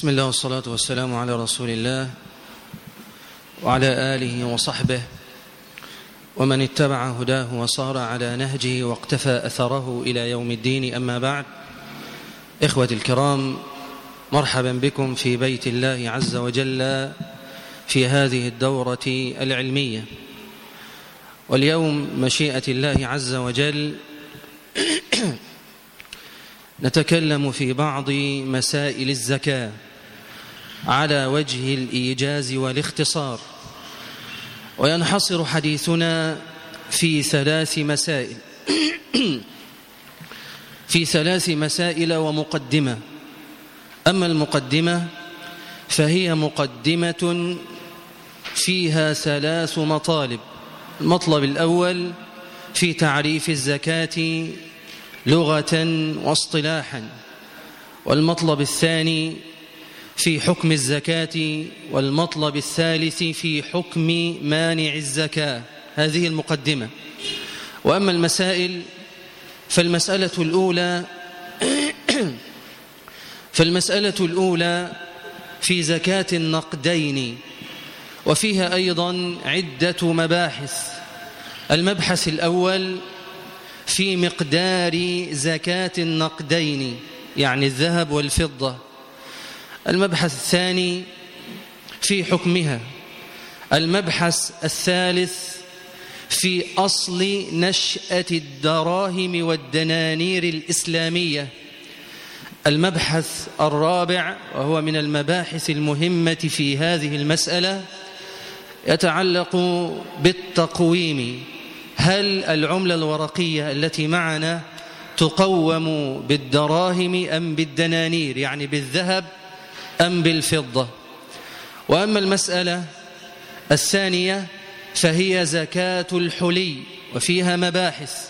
بسم الله والصلاة والسلام على رسول الله وعلى آله وصحبه ومن اتبع هداه وصار على نهجه واقتفى أثره إلى يوم الدين. أما بعد إخوة الكرام مرحبا بكم في بيت الله عز وجل في هذه الدورة العلمية. واليوم مشيئة الله عز وجل نتكلم في بعض مسائل الزكاة. على وجه الإيجاز والاختصار. وينحصر حديثنا في ثلاث مسائل. في ثلاث مسائل ومقدمة. أما المقدمة فهي مقدمة فيها ثلاث مطالب. المطلب الأول في تعريف الزكاة لغة واصطلاحا. والمطلب الثاني في حكم الزكاة والمطلب الثالث في حكم مانع الزكاة. هذه المقدمة. وأما المسائل فالمسألة الأولى فالمسألة الأولى في زكاة النقدين وفيها أيضا عدة مباحث. المبحث الأول في مقدار زكاة النقدين يعني الذهب والفضة. المبحث الثاني في حكمها. المبحث الثالث في أصل نشأة الدراهم والدنانير الإسلامية. المبحث الرابع وهو من المباحث المهمة في هذه المسألة يتعلق بالتقويم. هل العملة الورقية التي معنا تقوم بالدراهم أم بالدنانير؟ يعني بالذهب أم بالفضة؟ وأما المسألة الثانية فهي زكاة الحلي وفيها مباحث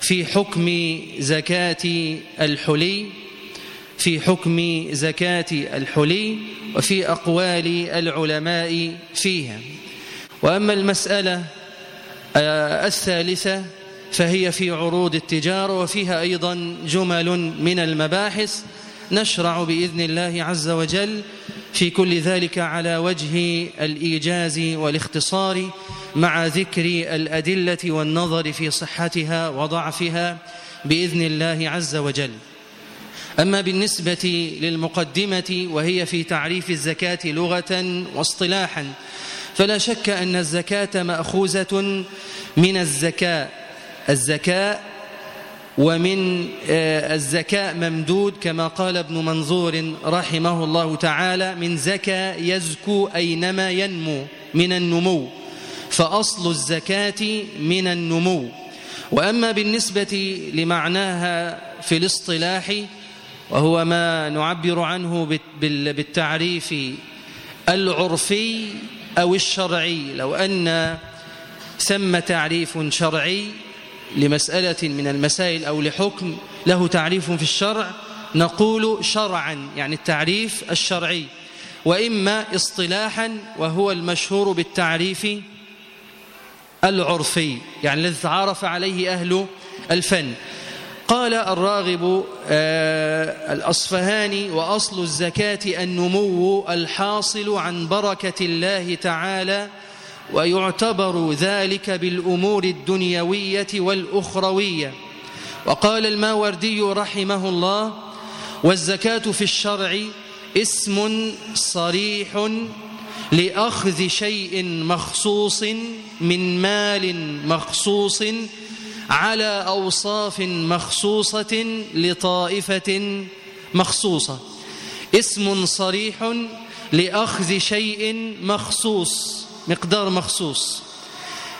في حكم زكاة الحلي في حكم زكاة الحلي وفي أقوال العلماء فيها. وأما المسألة الثالثة فهي في عروض التجارة وفيها أيضا جمل من المباحث نشرع بإذن الله عز وجل في كل ذلك على وجه الإيجاز والاختصار مع ذكر الأدلة والنظر في صحتها وضعفها بإذن الله عز وجل. أما بالنسبة للمقدمة وهي في تعريف الزكاة لغة واصطلاحا فلا شك أن الزكاة مأخوذة من الزكاة الزكاة ومن الزكاة ممدود كما قال ابن منظور رحمه الله تعالى من زكى يزكو أينما ينمو من النمو فأصل الزكاة من النمو. وأما بالنسبة لمعناها في الاصطلاح وهو ما نعبر عنه بالتعريف العرفي أو الشرعي لو أن ثم تعريف شرعي لمسألة من المسائل أو لحكم له تعريف في الشرع نقول شرعا يعني التعريف الشرعي. وإما اصطلاحا وهو المشهور بالتعريف العرفي يعني الذي تعارف عليه أهل الفن. قال الراغب آه الأصفهاني وأصل الزكاة النمو الحاصل عن بركة الله تعالى ويعتبر ذلك بالأمور الدنيوية والأخروية. وقال الماوردي رحمه الله والزكاة في الشرع اسم صريح لأخذ شيء مخصوص من مال مخصوص على أوصاف مخصوصة لطائفة مخصوصة. اسم صريح لأخذ شيء مخصوص. مقدار مخصوص.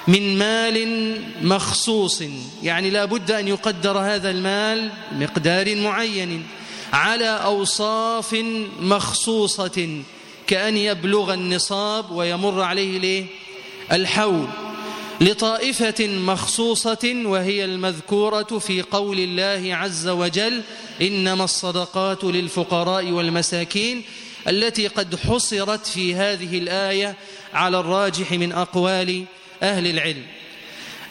من مال مخصوص يعني لا بد أن يقدر هذا المال مقدار معين على أوصاف مخصوصة كأن يبلغ النصاب ويمر عليه ليه؟ الحول. لطائفة مخصوصة وهي المذكورة في قول الله عز وجل إنما الصدقات للفقراء والمساكين. التي قد حصرت في هذه الآية على الراجح من أقوال أهل العلم.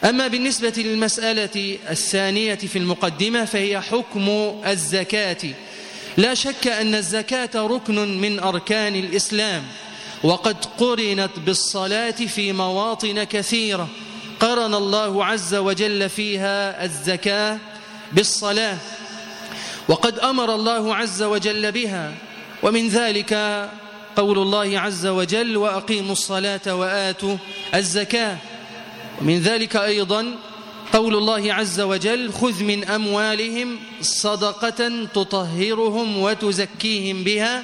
أما بالنسبة للمسألة الثانية في المقدمة فهي حكم الزكاة. لا شك أن الزكاة ركن من أركان الإسلام وقد قرنت بالصلاة في مواطن كثيرة. قرن الله عز وجل فيها الزكاة بالصلاة وقد أمر الله عز وجل بها. ومن ذلك قول الله عز وجل وأقيموا الصلاة وآتوا الزكاة. ومن ذلك أيضا قول الله عز وجل خذ من أموالهم صدقة تطهرهم وتزكيهم بها.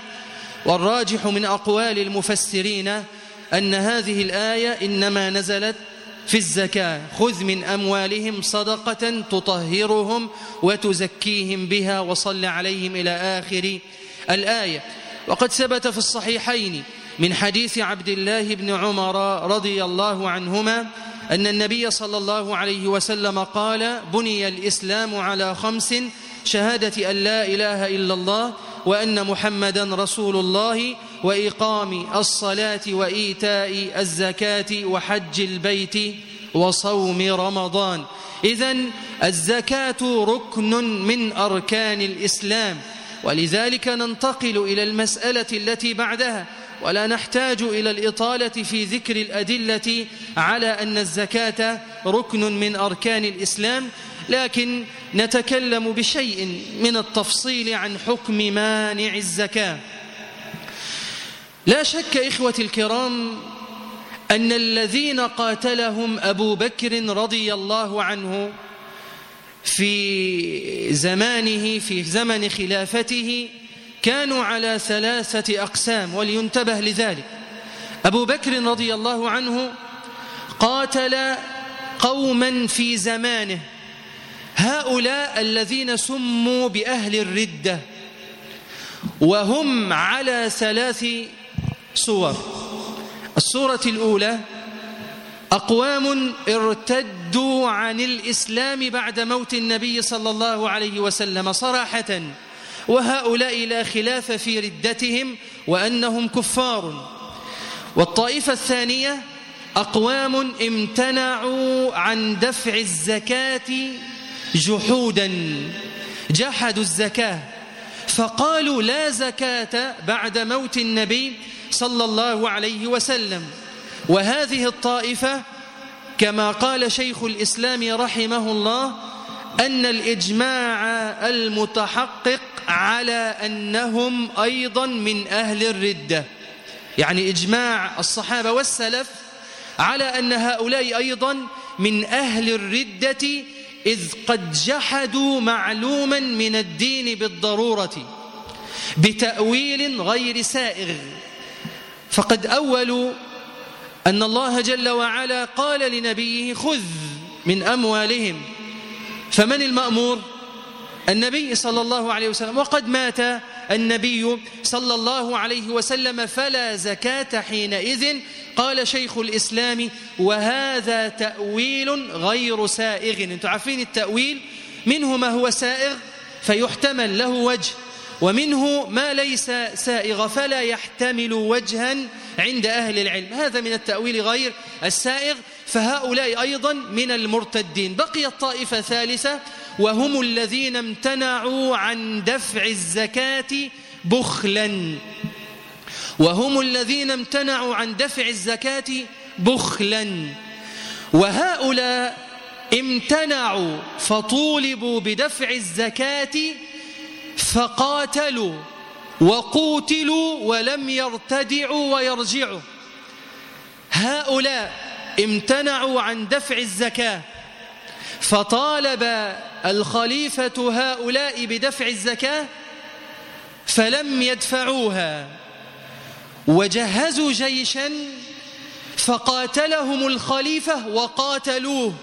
والراجح من أقوال المفسرين أن هذه الآية إنما نزلت في الزكاة. خذ من أموالهم صدقة تطهرهم وتزكيهم بها وصل عليهم إلى آخر الآية. وقد ثبت في الصحيحين من حديث عبد الله بن عمر رضي الله عنهما أن النبي صلى الله عليه وسلم قال بني الإسلام على خمس شهادة أن لا إله إلا الله وأن محمدا رسول الله وإقام الصلاة وإيتاء الزكاة وحج البيت وصوم رمضان. إذا الزكاة ركن من أركان الإسلام. ولذلك ننتقل إلى المسألة التي بعدها ولا نحتاج إلى الإطالة في ذكر الأدلة على أن الزكاة ركن من أركان الإسلام لكن نتكلم بشيء من التفصيل عن حكم مانع الزكاة. لا شك إخوة الكرام أن الذين قاتلهم أبو بكر رضي الله عنه في زمانه في زمن خلافته كانوا على ثلاثة أقسام ولينتبه لذلك. أبو بكر رضي الله عنه قاتل قوما في زمانه. هؤلاء الذين سموا بأهل الردة وهم على ثلاث صور. الصورة الأولى أقوام ارتدوا عن الإسلام بعد موت النبي صلى الله عليه وسلم صراحة وهؤلاء لا خلاف في ردتهم وأنهم كفار. والطائفة الثانية أقوام امتنعوا عن دفع الزكاة جحودا جحدوا الزكاة فقالوا لا زكاة بعد موت النبي صلى الله عليه وسلم. وهذه الطائفة كما قال شيخ الإسلام رحمه الله أن الإجماع المتحقق على أنهم أيضا من أهل الردة. يعني إجماع الصحابة والسلف على أن هؤلاء أيضا من أهل الردة إذ قد جحدوا معلوما من الدين بالضرورة بتأويل غير سائغ. فقد أولوا أن الله جل وعلا قال لنبيه خذ من أموالهم. فمن المأمور؟ النبي صلى الله عليه وسلم. وقد مات النبي صلى الله عليه وسلم فلا زكاة حينئذ. قال شيخ الإسلام وهذا تأويل غير سائغ. أنتم عارفين التأويل؟ منه ما هو سائغ فيحتمل له وجه. ومنه ما ليس سائغ فلا يحتمل وجها عند أهل العلم. هذا من التأويل غير السائغ فهؤلاء أيضا من المرتدين. بقيت طائفة ثالثة وهم الذين امتنعوا عن دفع الزكاة بخلا. وهم الذين امتنعوا عن دفع الزكاة بخلا. وهؤلاء امتنعوا فطولبوا بدفع الزكاة فقاتلوا وقوتلوا ولم يرتدعوا ويرجعوا. هؤلاء امتنعوا عن دفع الزكاة فطالب الخليفة هؤلاء بدفع الزكاة فلم يدفعوها. وجهزوا جيشا فقاتلهم الخليفة وقاتلوه.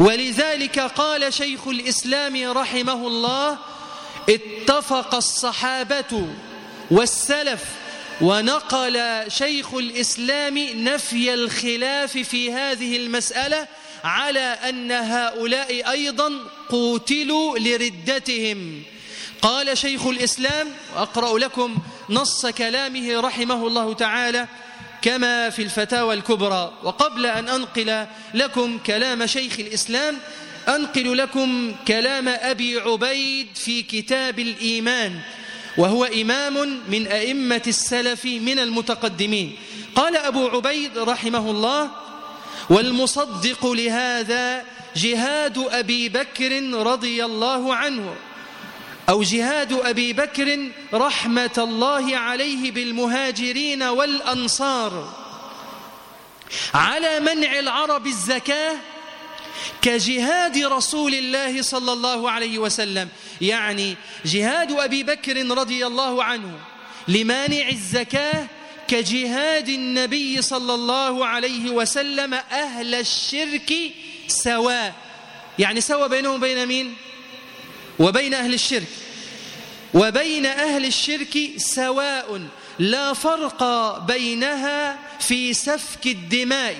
ولذلك قال شيخ الإسلام رحمه الله اتفق الصحابة والسلف ونقل شيخ الإسلام نفي الخلاف في هذه المسألة على أن هؤلاء أيضا قوتلوا لردتهم. قال شيخ الإسلام وأقرأ لكم نص كلامه رحمه الله تعالى كما في الفتاوى الكبرى. وقبل أن أنقل لكم كلام شيخ الإسلام أنقل لكم كلام أبي عبيد في كتاب الإيمان وهو إمام من أئمة السلف من المتقدمين. قال أبو عبيد رحمه الله والمصدق لهذا جهاد أبي بكر رضي الله عنه أو جهاد أبي بكر رحمة الله عليه بالمهاجرين والأنصار. على منع العرب الزكاة كجهاد رسول الله صلى الله عليه وسلم. يعني جهاد أبي بكر رضي الله عنه لمانع الزكاة كجهاد النبي صلى الله عليه وسلم أهل الشرك سواء. يعني سوى بينهم وبين مين؟ وبين أهل الشرك. وبين أهل الشرك سواء. لا فرق بينها في سفك الدماء.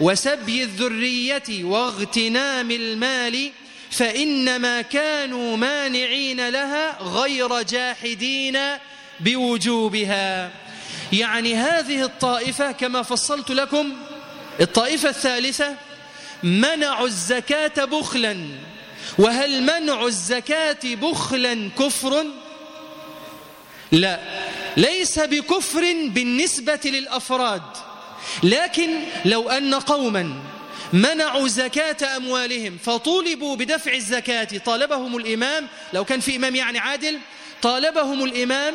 وسبي الذرية واغتنام المال فإنما كانوا مانعين لها غير جاحدين بوجوبها. يعني هذه الطائفة كما فصلت لكم الطائفة الثالثة منعوا الزكاة بخلا. وهل منع الزكاة بخلا كفر؟ لا ليس بكفر بالنسبة للأفراد. لكن لو أن قوما منعوا زكاة أموالهم فطولبوا بدفع الزكاة طالبهم الإمام لو كان في إمام يعني عادل طالبهم الإمام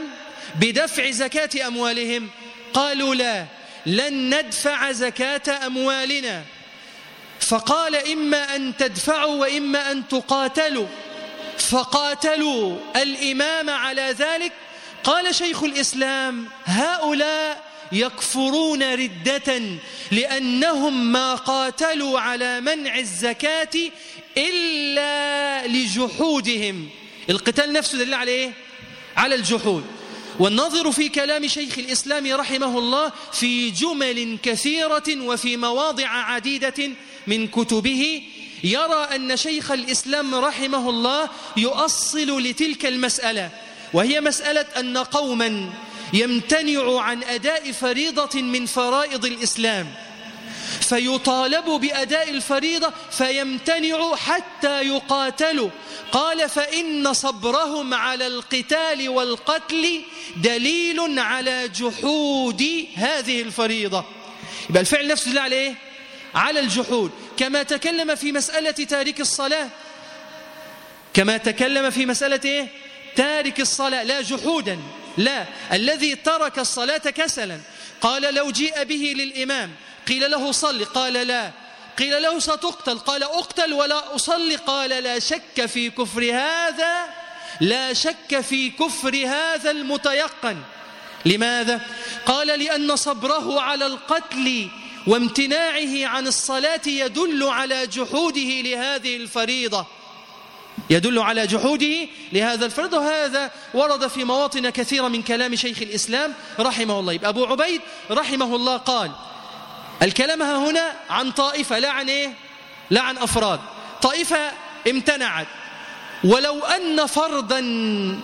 بدفع زكاة أموالهم قالوا لا لن ندفع زكاة أموالنا. فقال إما أن تدفعوا وإما أن تقاتلوا. فقاتلوا الإمام على ذلك. قال شيخ الإسلام هؤلاء يكفرون ردة لأنهم ما قاتلوا على منع الزكاة إلا لجحودهم القتال نفسه دليل على إيه؟ على الجحود والنظر في كلام شيخ الإسلام رحمه الله في جمل كثيرة وفي مواضع عديدة من كتبه يرى أن شيخ الإسلام رحمه الله يؤصل لتلك المسألة وهي مسألة أن قوما يمتنع عن أداء فريضة من فرائض الإسلام. فيطالب بأداء الفريضة فيمتنع حتى يقاتلوا. قال فإن صبرهم على القتال والقتل دليل على جحود هذه الفريضة. يبقى الفعل نفسه دليل على إيه؟ على الجحود. كما تكلم في مسألة تارك الصلاة كما تكلم في مسألة إيه؟ تارك الصلاة لا جحودا. لا الذي ترك الصلاة كسلا. قال لو جيء به للإمام قيل له صل قال لا. قيل له ستقتل قال أقتل ولا أصلي قال لا شك في كفر هذا لا شك في كفر هذا المتيقن. لماذا؟ قال لأن صبره على القتل وامتناعه عن الصلاة يدل على جحوده لهذه الفريضة. يدل على جحوده لهذا الفرض وهذا ورد في مواطن كثيرة من كلام شيخ الإسلام رحمه الله. أبو عبيد رحمه الله قال الكلام هنا عن طائفة لا عن إيه؟ لا عن أفراد. طائفة امتنعت. ولو أن فردا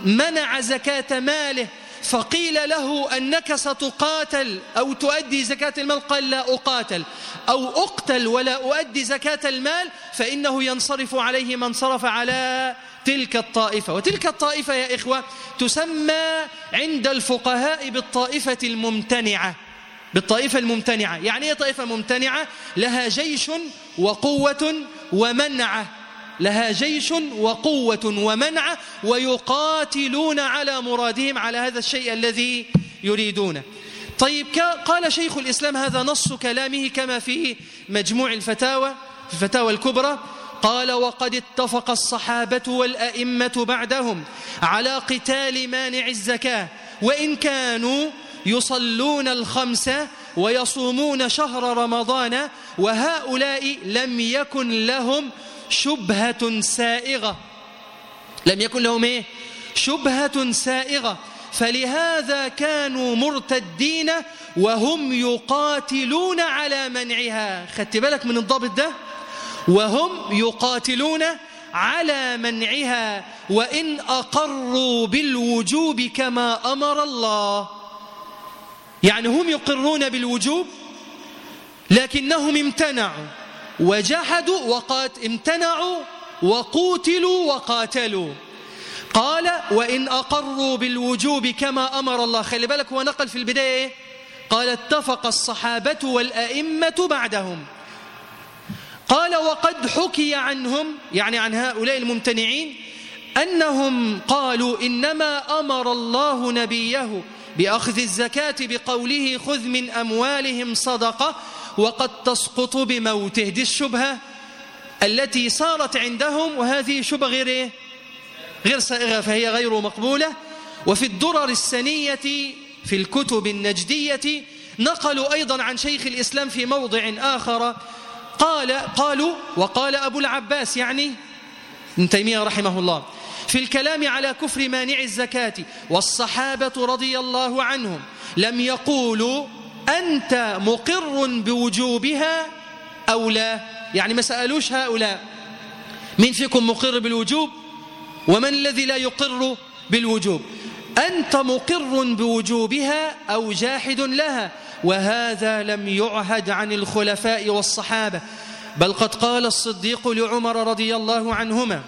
منع زكاة ماله فقيل له أنك ستقاتل أو تؤدي زكاة المال؟ قال لا أقاتل. أو أقتل ولا أؤدي زكاة المال فإنه ينصرف عليه من صرف على تلك الطائفة. وتلك الطائفة يا إخوة تسمى عند الفقهاء بالطائفة الممتنعة. بالطائفة الممتنعة. يعني إيه طائفة ممتنعة؟ لها جيش وقوة ومنعة. لها جيش وقوة ومنع ويقاتلون على مرادهم على هذا الشيء الذي يريدونه. طيب قال شيخ الإسلام هذا نص كلامه كما في مجموع الفتاوى في الفتاوى الكبرى. قال وقد اتفق الصحابة والأئمة بعدهم على قتال مانع الزكاة وإن كانوا يصلون الخمسة ويصومون شهر رمضان وهؤلاء لم يكن لهم شبهة سائغة. لم يكن لهم إيه؟ شبهة سائغة. فلهذا كانوا مرتدين وهم يقاتلون على منعها. خدت بالك من الضابط ده؟ وهم يقاتلون على منعها. وإن أقروا بالوجوب كما أمر الله. يعني هم يقرون بالوجوب لكنهم امتنعوا. وجحدوا وقات امتنعوا وقوتلوا وقاتلوا. قال وإن أقروا بالوجوب كما أمر الله. خلي بالك هو نقل في البداية قال اتفق الصحابة والأئمة بعدهم. قال وقد حكي عنهم يعني عن هؤلاء الممتنعين أنهم قالوا إنما أمر الله نبيه بأخذ الزكاة بقوله خذ من أموالهم صدقة وقد تسقط بموته. دي الشبهة التي صارت عندهم وهذه شبهة غير إيه؟ غير سائغة فهي غير مقبولة. وفي الدرر السنية في الكتب النجدية نقلوا أيضا عن شيخ الإسلام في موضع آخر. قال قالوا وقال أبو العباس يعني ابن تيمية رحمه الله في الكلام على كفر مانع الزكاة والصحابة رضي الله عنهم لم يقولوا أنت مقر بوجوبها أو لا؟ يعني ما سألوش هؤلاء من فيكم مقر بالوجوب ومن الذي لا يقر بالوجوب؟ أنت مقر بوجوبها أو جاحد لها؟ وهذا لم يعهد عن الخلفاء والصحابة. بل قد قال الصديق لعمر رضي الله عنهما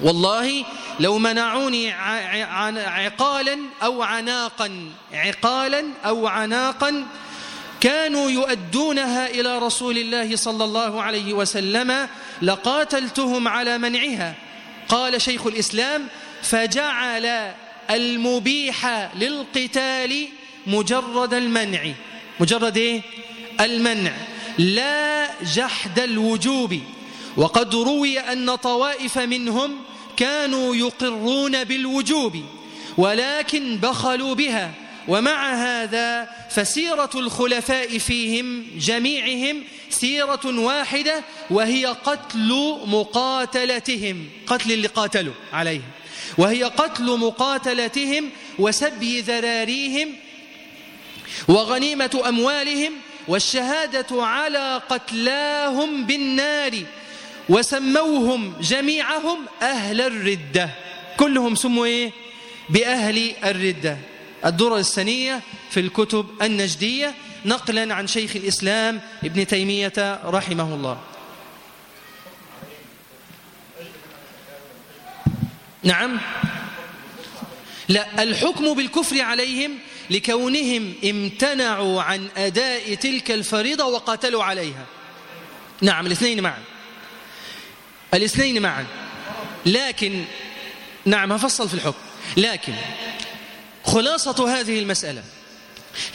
والله لو منعوني عقالا أو عناقا عقالا أو عناقا كانوا يؤدونها إلى رسول الله صلى الله عليه وسلم لقاتلتهم على منعها. قال شيخ الإسلام فجعل المبيح للقتال مجرد المنع. مجرد إيه؟ المنع. لا جحد الوجوب. وقد روي أن طوائف منهم كانوا يقرون بالوجوب ولكن بخلوا بها. ومع هذا فسيرة الخلفاء فيهم جميعهم سيرة واحدة وهي قتل مقاتلتهم. قتل اللي قاتلوا عليهم. وهي قتل مقاتلتهم وسبي ذراريهم وغنيمة أموالهم والشهادة على قتلاهم بالنار. وسموهم جميعهم أهل الردة. كلهم سموا إيه؟ بأهل الردة. الدرر السنية في الكتب النجدية نقلا عن شيخ الإسلام ابن تيمية رحمه الله. نعم. لا الحكم بالكفر عليهم لكونهم امتنعوا عن أداء تلك الفريضة وقاتلوا عليها. نعم الاثنين معا. الاثنين معا. لكن نعم هفصل في الحكم. لكن خلاصة هذه المسألة.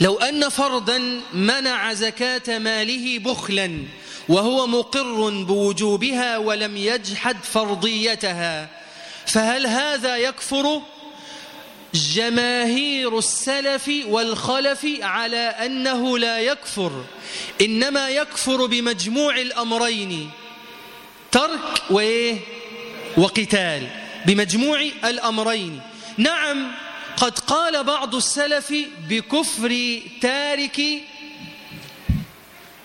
لو أن فردا منع زكاة ماله بخلا وهو مقر بوجوبها ولم يجحد فرضيتها فهل هذا يكفر جماهير السلف والخلف على أنه لا يكفر؟ إنما يكفر بمجموع الأمرين ترك وقتال. بمجموع الأمرين. نعم قد قال بعض السلف بكفر تارك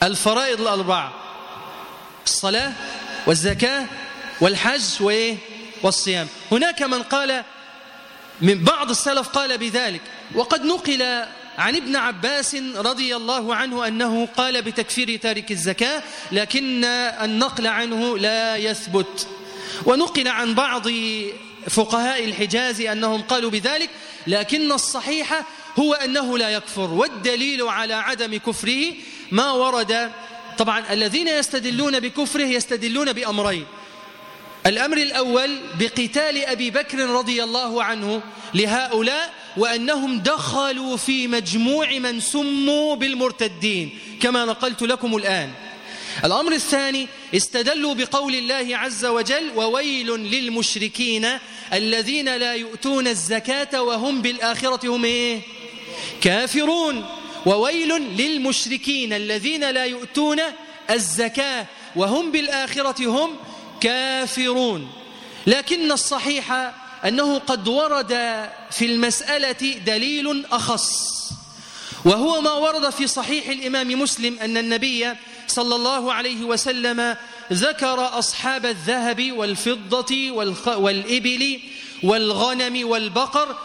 الفرائض الأربعة الصلاة والزكاة والحج والصيام. هناك من قال من بعض السلف قال بذلك. وقد نقل عن ابن عباس رضي الله عنه أنه قال بتكفير تارك الزكاة لكن النقل عنه لا يثبت. ونقل عن بعض فقهاء الحجاز أنهم قالوا بذلك لكن الصحيح هو أنه لا يكفر والدليل على عدم كفره ما ورد. طبعا الذين يستدلون بكفره يستدلون بأمرين. الأمر الأول بقتال أبي بكر رضي الله عنه لهؤلاء وأنهم دخلوا في مجموع من سموا بالمرتدين كما نقلت لكم الآن. الأمر الثاني استدلوا بقول الله عز وجل وويل للمشركين الذين لا يؤتون الزكاة وهم بالآخرة هم إيه؟ كافرون وويل للمشركين الذين لا يؤتون الزكاة وهم بالآخرة هم كافرون لكن الصحيح أنه قد ورد في المسألة دليل أخص وهو ما ورد في صحيح الإمام مسلم أن النبي صلى الله عليه وسلم ذكر أصحاب الذهب والفضة والإبل والغنم والبقر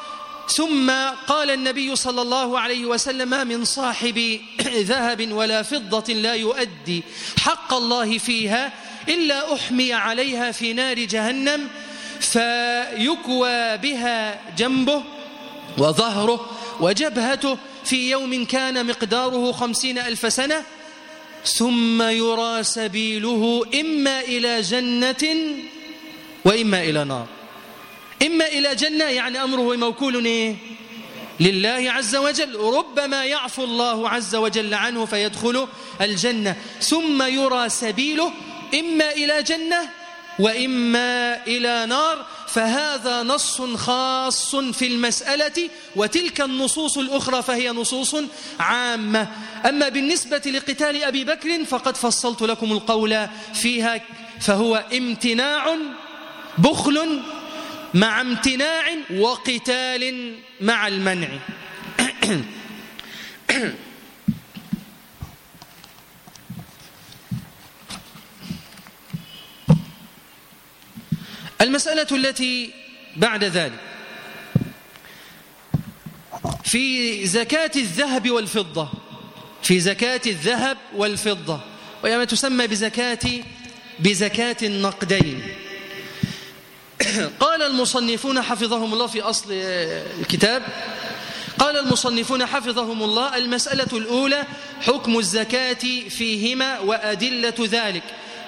ثم قال النبي صلى الله عليه وسلم من صاحب ذهب ولا فضة لا يؤدي حق الله فيها إلا أحمي عليها في نار جهنم فيكوى بها جنبه وظهره وجبهته في يوم كان مقداره خمسين ألف سنة ثم يرى سبيله إما إلى جنة وإما إلى نار. إما إلى جنة يعني أمره موكول إيه؟ لله عز وجل. ربما يعفو الله عز وجل عنه فيدخل الجنة. ثم يرى سبيله إما إلى جنة وإما إلى نار. فهذا نص خاص في المسألة وتلك النصوص الأخرى فهي نصوص عامة. أما بالنسبة لقتال أبي بكر فقد فصلت لكم القول فيها فهو امتناع بخل مع امتناع وقتال مع المنع. المسألة التي بعد ذلك. في زكاة الذهب والفضة في زكاة الذهب والفضة وهي ما تسمى بزكاة بزكاة النقدين. قال المصنفون حفظهم الله في أصل الكتاب قال المصنفون حفظهم الله المسألة الأولى حكم الزكاة فيهما وأدلة ذلك.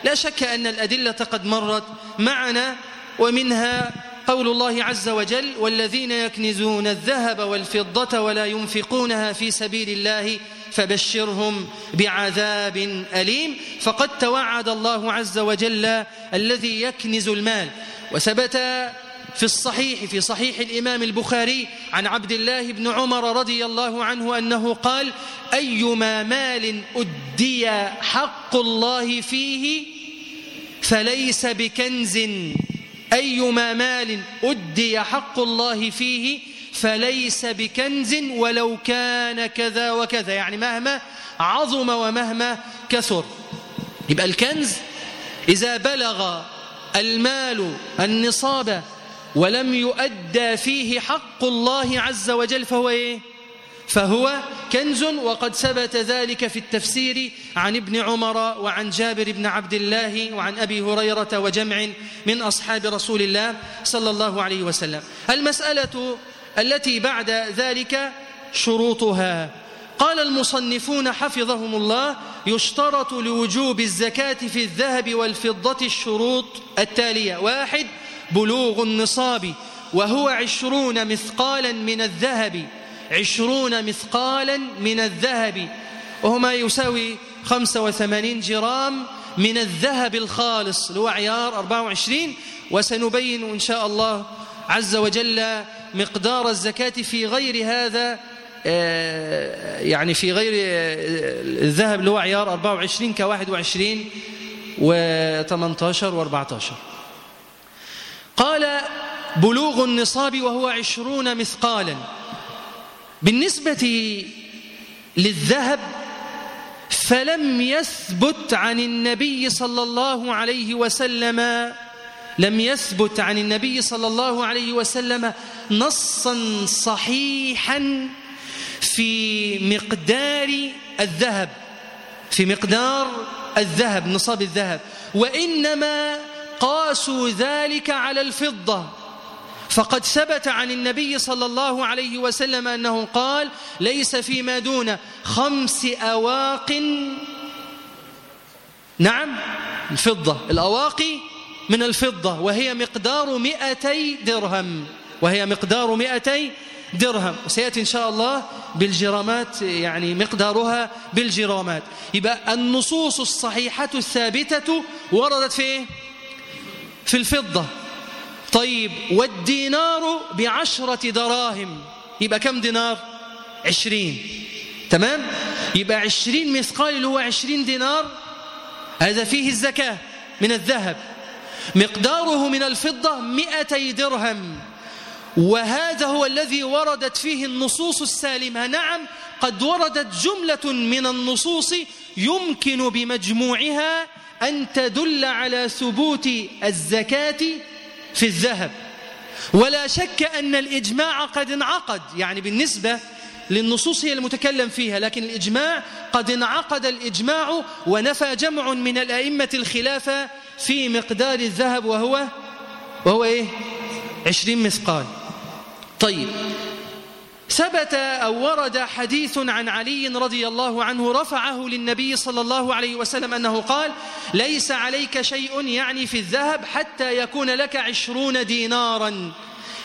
لا شك أن الأدلة قد مرت معنا ومنها قول الله عز وجل والذين يكنزون الذهب والفضة ولا ينفقونها في سبيل الله فبشرهم بعذاب أليم. فقد توعد الله عز وجل الذي يكنز المال. وثبت في الصحيح في صحيح الإمام البخاري عن عبد الله بن عمر رضي الله عنه أنه قال أيما مال أدي حق الله فيه فليس بكنز. أيما مال أدي حق الله فيه فليس بكنز ولو كان كذا وكذا يعني مهما عظم ومهما كثر يبقى الكنز إذا بلغ المال النصاب ولم يؤدى فيه حق الله عز وجل فهو إيه؟ فهو كنز وقد ثبت ذلك في التفسير عن ابن عمر وعن جابر بن عبد الله وعن أبي هريرة وجمع من أصحاب رسول الله صلى الله عليه وسلم. المسألة التي بعد ذلك شروطها. قال المصنفون حفظهم الله يشترط لوجوب الزكاة في الذهب والفضة الشروط التالية. واحد بلوغ النصاب وهو عشرون مثقالا من الذهب. عشرون مثقالا من الذهب. وهو ما يساوي خمسة وثمانين جرام من الذهب الخالص. اللي هو عيار 24 وسنبين إن شاء الله عز وجل مقدار الزكاة في غير هذا آه، يعني في غير آه، الذهب اللي هو عيار 24 ك 21 و18 و14 قال بلوغ النصاب وهو عشرون مثقالا. بالنسبة للذهب فلم يثبت عن النبي صلى الله عليه وسلم لم يثبت عن النبي صلى الله عليه وسلم نصا صحيحا في مقدار الذهب في مقدار الذهب نصاب الذهب. وإنما قاسوا ذلك على الفضة. فقد ثبت عن النبي صلى الله عليه وسلم أنه قال ليس فيما دون خمس أواق. نعم الفضة. الأواقي من الفضة وهي مقدار مئتي درهم. وهي مقدار مئتي درهم. وسيأتي إن شاء الله بالجرامات يعني مقدارها بالجرامات. يبقى النصوص الصحيحة الثابتة وردت في إيه؟ في الفضة. طيب والدينار بعشرة دراهم. يبقى كم دينار؟ عشرين. تمام؟ يبقى عشرين مثقال اللي هو عشرين دينار هذا فيه الزكاة من الذهب. مقداره من الفضة مئتي درهم. وهذا هو الذي وردت فيه النصوص السالمة. نعم قد وردت جملة من النصوص يمكن بمجموعها أن تدل على ثبوت الزكاة في الذهب. ولا شك أن الإجماع قد انعقد يعني بالنسبة للنصوص هي المتكلم فيها لكن الإجماع قد انعقد الإجماع ونفى جمع من الأئمة الخلافة في مقدار الذهب وهو وهو إيه؟ عشرين مثقال. طيب ثبت أو ورد حديث عن علي رضي الله عنه رفعه للنبي صلى الله عليه وسلم أنه قال ليس عليك شيء يعني في الذهب حتى يكون لك عشرون دينارا.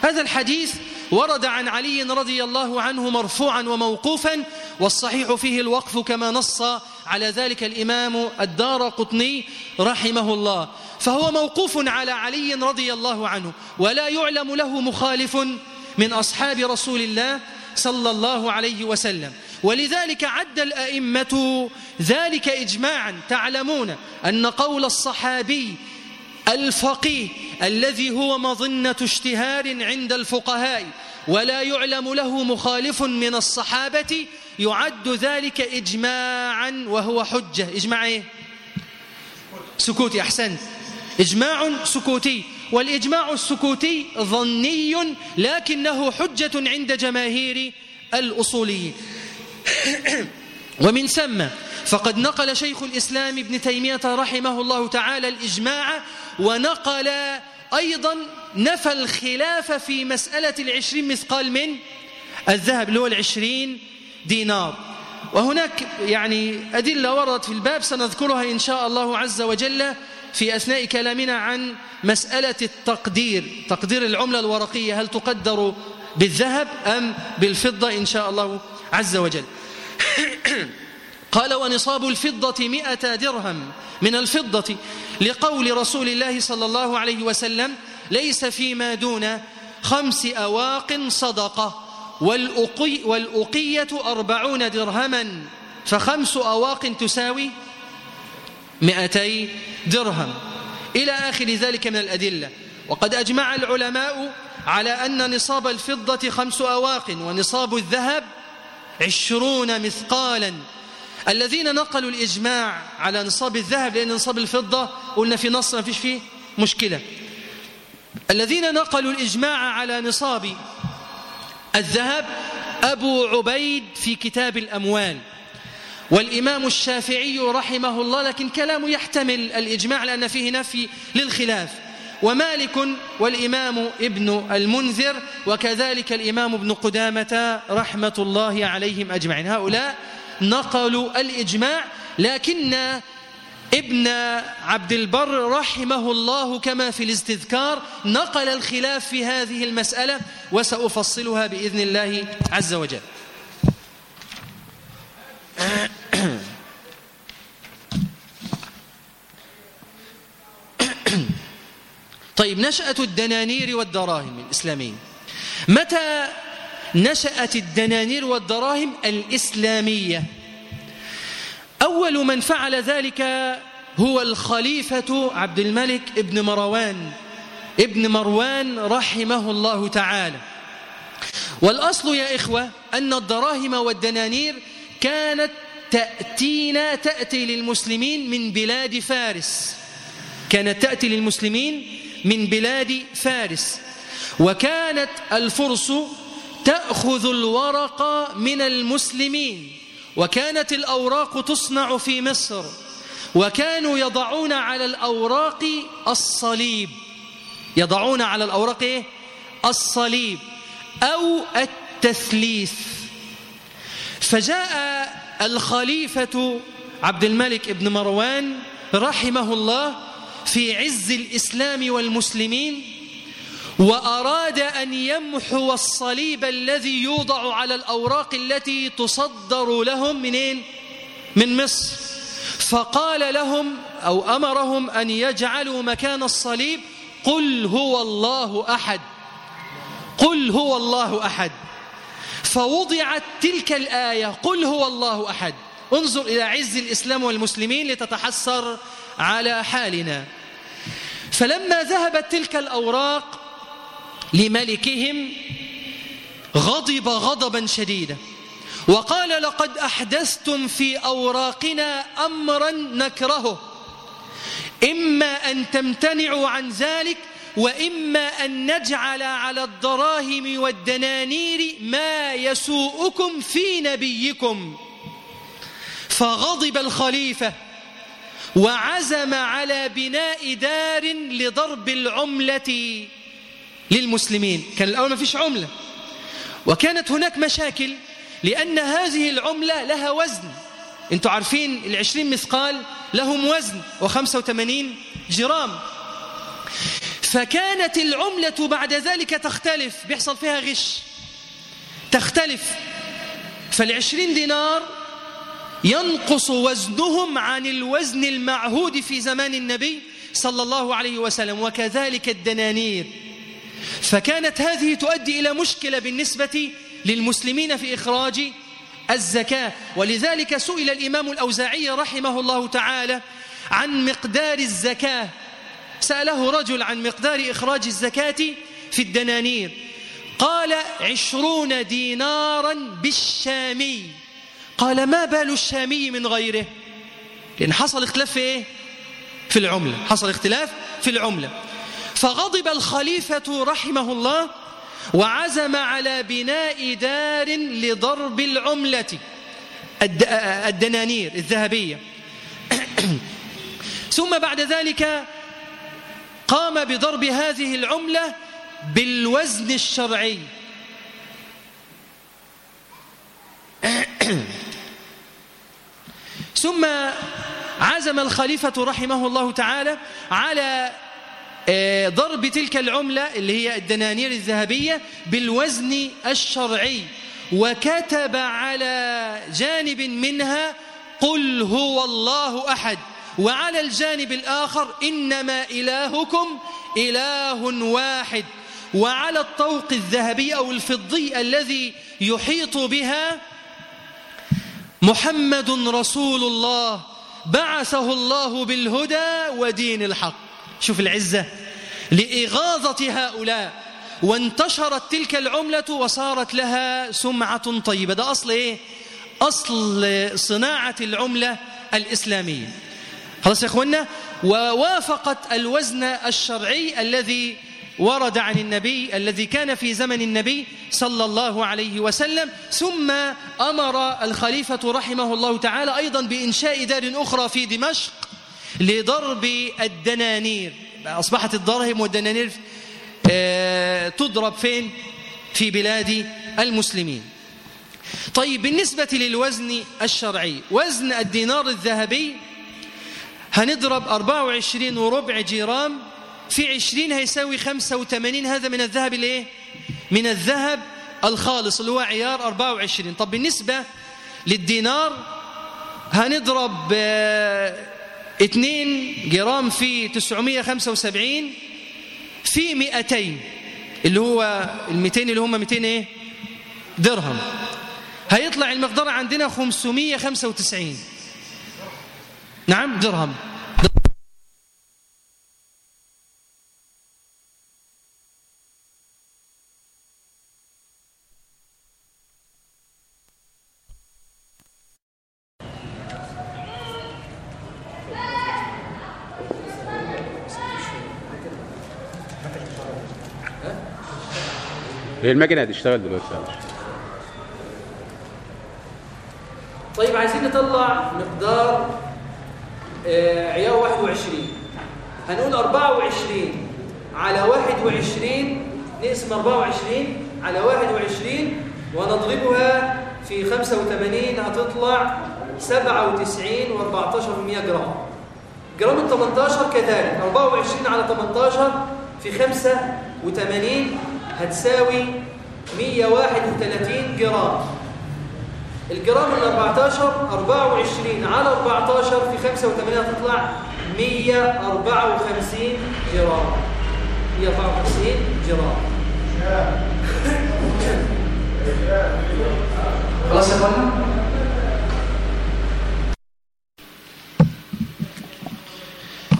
هذا الحديث ورد عن علي رضي الله عنه مرفوعا وموقوفا والصحيح فيه الوقف كما نص على ذلك الإمام الدار قطني رحمه الله. فهو موقوف على علي رضي الله عنه ولا يعلم له مخالف من أصحاب رسول الله صلى الله عليه وسلم. ولذلك عد الأئمة ذلك إجماعا. تعلمون أن قول الصحابي الفقيه الذي هو مظنة اشتهار عند الفقهاء ولا يعلم له مخالف من الصحابة يعد ذلك إجماعا وهو حجة. إجماع إيه؟ سكوتي أحسنت. إجماع سكوتي. والإجماع السكوتي ظني لكنه حجة عند جماهير الأصوليين. ومن ثم فقد نقل شيخ الإسلام ابن تيمية رحمه الله تعالى الإجماع ونقل أيضا نفى الخلاف في مسألة العشرين مثقال من الذهب اللي هو العشرين دينار. وهناك يعني أدلة وردت في الباب سنذكرها إن شاء الله عز وجل في أثناء كلامنا عن مسألة التقدير تقدير العملة الورقية هل تقدر بالذهب أم بالفضة إن شاء الله عز وجل؟ قال ونصاب الفضة مئة درهم من الفضة لقول رسول الله صلى الله عليه وسلم ليس فيما دون خمس أواق صدقة. والأقي والأقية أربعون درهما فخمس أواق تساوي مئتي درهم. إلى آخر ذلك من الأدلة. وقد أجمع العلماء على أن نصاب الفضة خمس أواق ونصاب الذهب عشرون مثقالا. الذين نقلوا الإجماع على نصاب الذهب لأن نصاب الفضة قلنا في نص ما فيش فيه مشكلة. الذين نقلوا الإجماع على نصاب الذهب أبو عبيد في كتاب الأموال. والإمام الشافعي رحمه الله لكن كلامه يحتمل الإجماع لأن فيه نفي للخلاف. ومالك والإمام ابن المنذر وكذلك الإمام ابن قدامة رحمة الله عليهم أجمعين. هؤلاء نقلوا الإجماع لكن ابن عبد البر رحمه الله كما في الاستذكار نقل الخلاف في هذه المسألة وسأفصلها بإذن الله عز وجل. طيب نشأة الدنانير والدراهم الإسلامية. متى نشأت الدنانير والدراهم الإسلامية؟ أول من فعل ذلك هو الخليفة عبد الملك ابن مروان. ابن مروان رحمه الله تعالى. والأصل يا إخوة أن الدراهم والدنانير كانت تأتينا تأتي للمسلمين من بلاد فارس. كانت تأتي للمسلمين من بلاد فارس. وكانت الفرس تأخذ الورق من المسلمين. وكانت الأوراق تصنع في مصر وكانوا يضعون على الأوراق الصليب يضعون على الأوراق إيه؟ الصليب أو التثليث فجاء الخليفة عبد الملك بن مروان رحمه الله في عز الإسلام والمسلمين وأراد أن يمحو الصليب الذي يوضع على الأوراق التي تصدر لهم منين؟ من مصر. فقال لهم أو أمرهم أن يجعلوا مكان الصليب. قل هو الله أحد. قل هو الله أحد. فوضعت تلك الآية. قل هو الله أحد. انظر إلى عز الإسلام والمسلمين لتتحسر على حالنا. فلما ذهبت تلك الأوراق لملكهم غضب غضبا شديدا. وقال لقد أحدثتم في أوراقنا أمرا نكرهه. إما أن تمتنعوا عن ذلك وإما أن نجعل على الدراهم والدنانير ما يسوءكم في نبيكم. فغضب الخليفة وعزم على بناء دار لضرب العملة للمسلمين. كان الأول ما فيش عملة. وكانت هناك مشاكل لأن هذه العملة لها وزن. أنتوا عارفين العشرين مثقال لهم وزن وخمسة وثمانين جرام. فكانت العملة بعد ذلك تختلف. بيحصل فيها غش. تختلف. فالعشرين دينار ينقص وزنهم عن الوزن المعهود في زمان النبي صلى الله عليه وسلم وكذلك الدنانير. فكانت هذه تؤدي إلى مشكلة بالنسبة للمسلمين في إخراج الزكاة. ولذلك سئل الإمام الأوزاعي رحمه الله تعالى عن مقدار الزكاة. سأله رجل عن مقدار إخراج الزكاة في الدنانير. قال عشرون دينارا بالشامي. قال ما بال الشامي من غيره؟ لأن حصل اختلاف في إيه؟ في العملة. حصل اختلاف في العملة. فغضب الخليفة رحمه الله وعزم على بناء دار لضرب العملة. الدنانير الذهبية. ثم بعد ذلك قام بضرب هذه العملة بالوزن الشرعي. ثم عزم الخليفة رحمه الله تعالى على ضرب تلك العملة اللي هي الدنانير الذهبية بالوزن الشرعي وكتب على جانب منها قل هو الله أحد وعلى الجانب الآخر إنما إلهكم إله واحد وعلى الطوق الذهبي أو الفضي الذي يحيط بها محمد رسول الله بعثه الله بالهدى ودين الحق. شوف العزة. لإغاظة هؤلاء وانتشرت تلك العملة وصارت لها سمعة طيبة. ده أصل إيه؟ أصل صناعة العملة الإسلامية. خلاص يا أخوانا ووافقت الوزن الشرعي الذي ورد عن النبي الذي كان في زمن النبي صلى الله عليه وسلم. ثم أمر الخليفة رحمه الله تعالى أيضا بإنشاء دار أخرى في دمشق. لضرب الدنانير. أصبحت الدراهم والدنانير آه، تضرب فين؟ في بلاد المسلمين. طيب بالنسبة للوزن الشرعي وزن الدينار الذهبي هنضرب 24 وربع جرام. في 20 هيساوي 85 هذا من الذهب الايه من الذهب الخالص اللي هو عيار 24 طب بالنسبة للدينار هنضرب 2 آه، جرام في 975 في 200 اللي هو ال 200 اللي هم 200 إيه؟ درهم. هيطلع المقدار عندنا 595 نعم درهم. هي المكنه هتشتغل دلوقتي. طيب عايزين نطلع مقدار آه، عيار 21 هنقول 24 على 21 نقسم 24 على 21 ونضربها في 85 هتطلع 97 و14 جرام. جرام ال 18 كذلك 24 على 18 في 85 هتساوي 131 جرام. الجرام ال 14 24 على 14 في 85 هتطلع 154 جرام. 154 جرام. خلاص يا اخوانا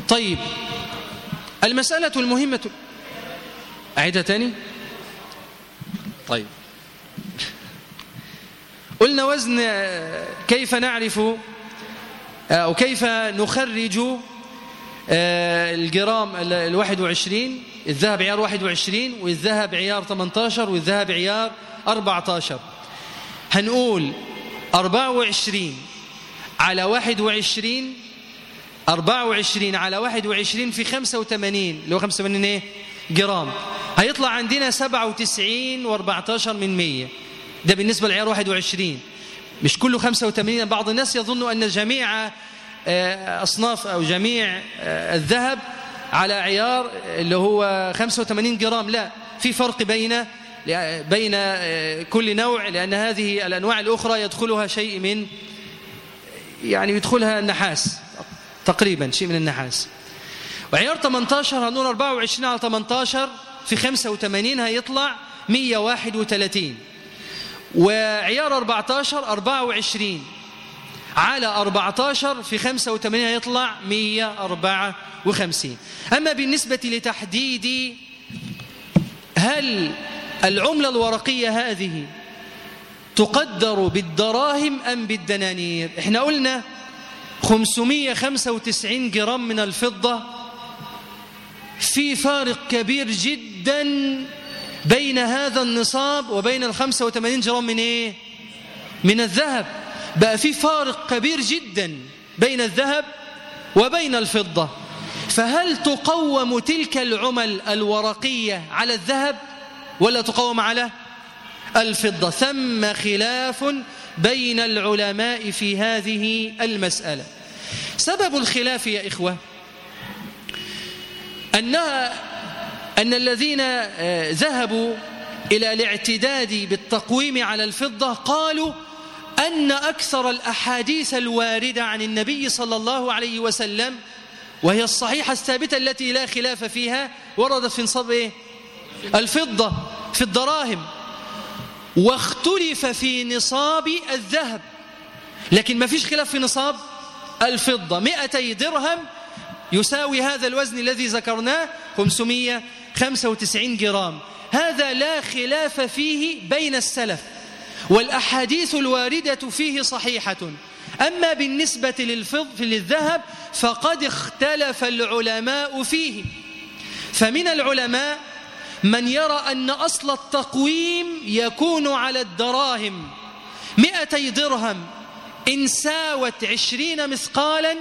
طيب المسألة المهمة أعيدها تاني. طيب. قلنا وزن كيف نعرف أو كيف نخرج آه، الجرام الواحد وعشرين الذهب عيار واحد وعشرين والذهب عيار 18 والذهب عيار 14 هنقول 24 على 21 24 على 21 في 85 اللي هو 85 إيه؟ جرام. هيطلع عندنا 97 و14 من 100 ده بالنسبة لعيار 21 مش كله 85 بعض الناس يظن أن جميع آه، أصناف أو جميع آه، الذهب على عيار اللي هو 85 جرام. لا في فرق بين بين آه، كل نوع لأن هذه الأنواع الأخرى يدخلها شيء من يعني يدخلها النحاس تقريبا شيء من النحاس. وعيار 18 هنقول 24 على 18 في 85 هيطلع 131 وعيار 14 24 على 14 في 85 هيطلع 154 أما بالنسبة لتحديد هل العملة الورقية هذه تقدر بالدراهم أم بالدنانير إحنا قلنا 595 جرام من الفضة في فارق كبير جدا بين هذا النصاب وبين ال 85 جرام من إيه؟ من الذهب. بقى في فارق كبير جدا بين الذهب وبين الفضة. فهل تقوم تلك العمل الورقية على الذهب ولا تقوم على الفضة؟ ثم خلاف بين العلماء في هذه المسألة. سبب الخلاف يا إخوة أنها أن الذين آه، ذهبوا إلى الاعتداد بالتقويم على الفضة قالوا أن أكثر الأحاديث الواردة عن النبي صلى الله عليه وسلم وهي الصحيحة الثابتة التي لا خلاف فيها وردت في نصاب إيه؟ الفضة في الدراهم. واختلف في نصاب الذهب. لكن ما فيش خلاف في نصاب الفضة. مئتي درهم يساوي هذا الوزن الذي ذكرناه 595 جرام. هذا لا خلاف فيه بين السلف والأحاديث الواردة فيه صحيحة. أما بالنسبة للفض للذهب فقد اختلف العلماء فيه. فمن العلماء من يرى أن أصل التقويم يكون على الدراهم مئتي درهم إن ساوت عشرين مثقالا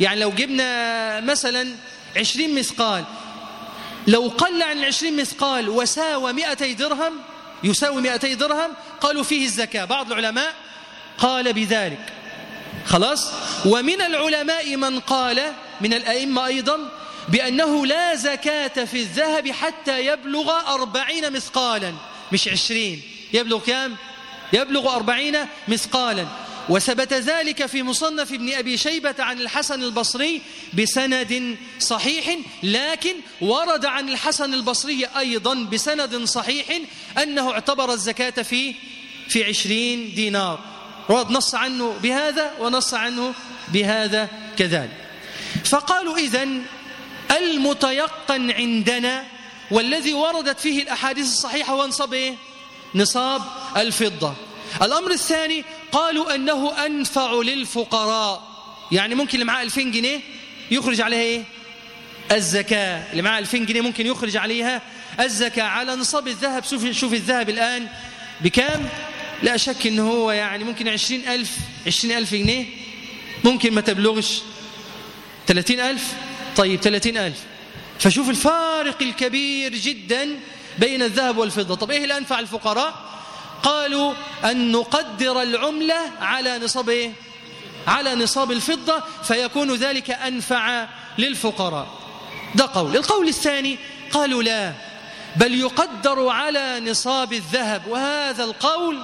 يعني لو جبنا مثلا عشرين مثقال لو قل عن العشرين مثقال وساوى مئتي درهم يساوي مئتي درهم قالوا فيه الزكاة. بعض العلماء قال بذلك. خلاص؟ ومن العلماء من قال من الأئمة أيضا بأنه لا زكاة في الذهب حتى يبلغ أربعين مثقالا. مش عشرين. يبلغ كام؟ يبلغ أربعين مثقالا. وثبت ذلك في مصنف ابن أبي شيبة عن الحسن البصري بسند صحيح لكن ورد عن الحسن البصري أيضا بسند صحيح أنه اعتبر الزكاة في في عشرين دينار. ورد نص عنه بهذا ونص عنه بهذا كذلك. فقالوا إذن المتيقن عندنا والذي وردت فيه الأحاديث الصحيحة هو نصاب إيه؟ نصاب الفضة. الأمر الثاني قالوا أنه أنفع للفقراء. يعني ممكن اللي معاه 2000 جنيه يخرج عليها إيه؟ الزكاة. اللي معاه 2000 جنيه ممكن يخرج عليها الزكاة. على نصاب الذهب شوف, شوف الذهب الآن بكام؟ لا شك أنه هو يعني ممكن 20000 20000 جنيه. ممكن ما تبلغش 30000 طيب 30000 فشوف الفارق الكبير جدا بين الذهب والفضة. طب إيه الأنفع الفقراء؟ قالوا أن نقدر العملة على نصاب إيه؟ على نصاب الفضة فيكون ذلك أنفع للفقراء. ده قول. القول الثاني قالوا لا بل يقدر على نصاب الذهب. وهذا القول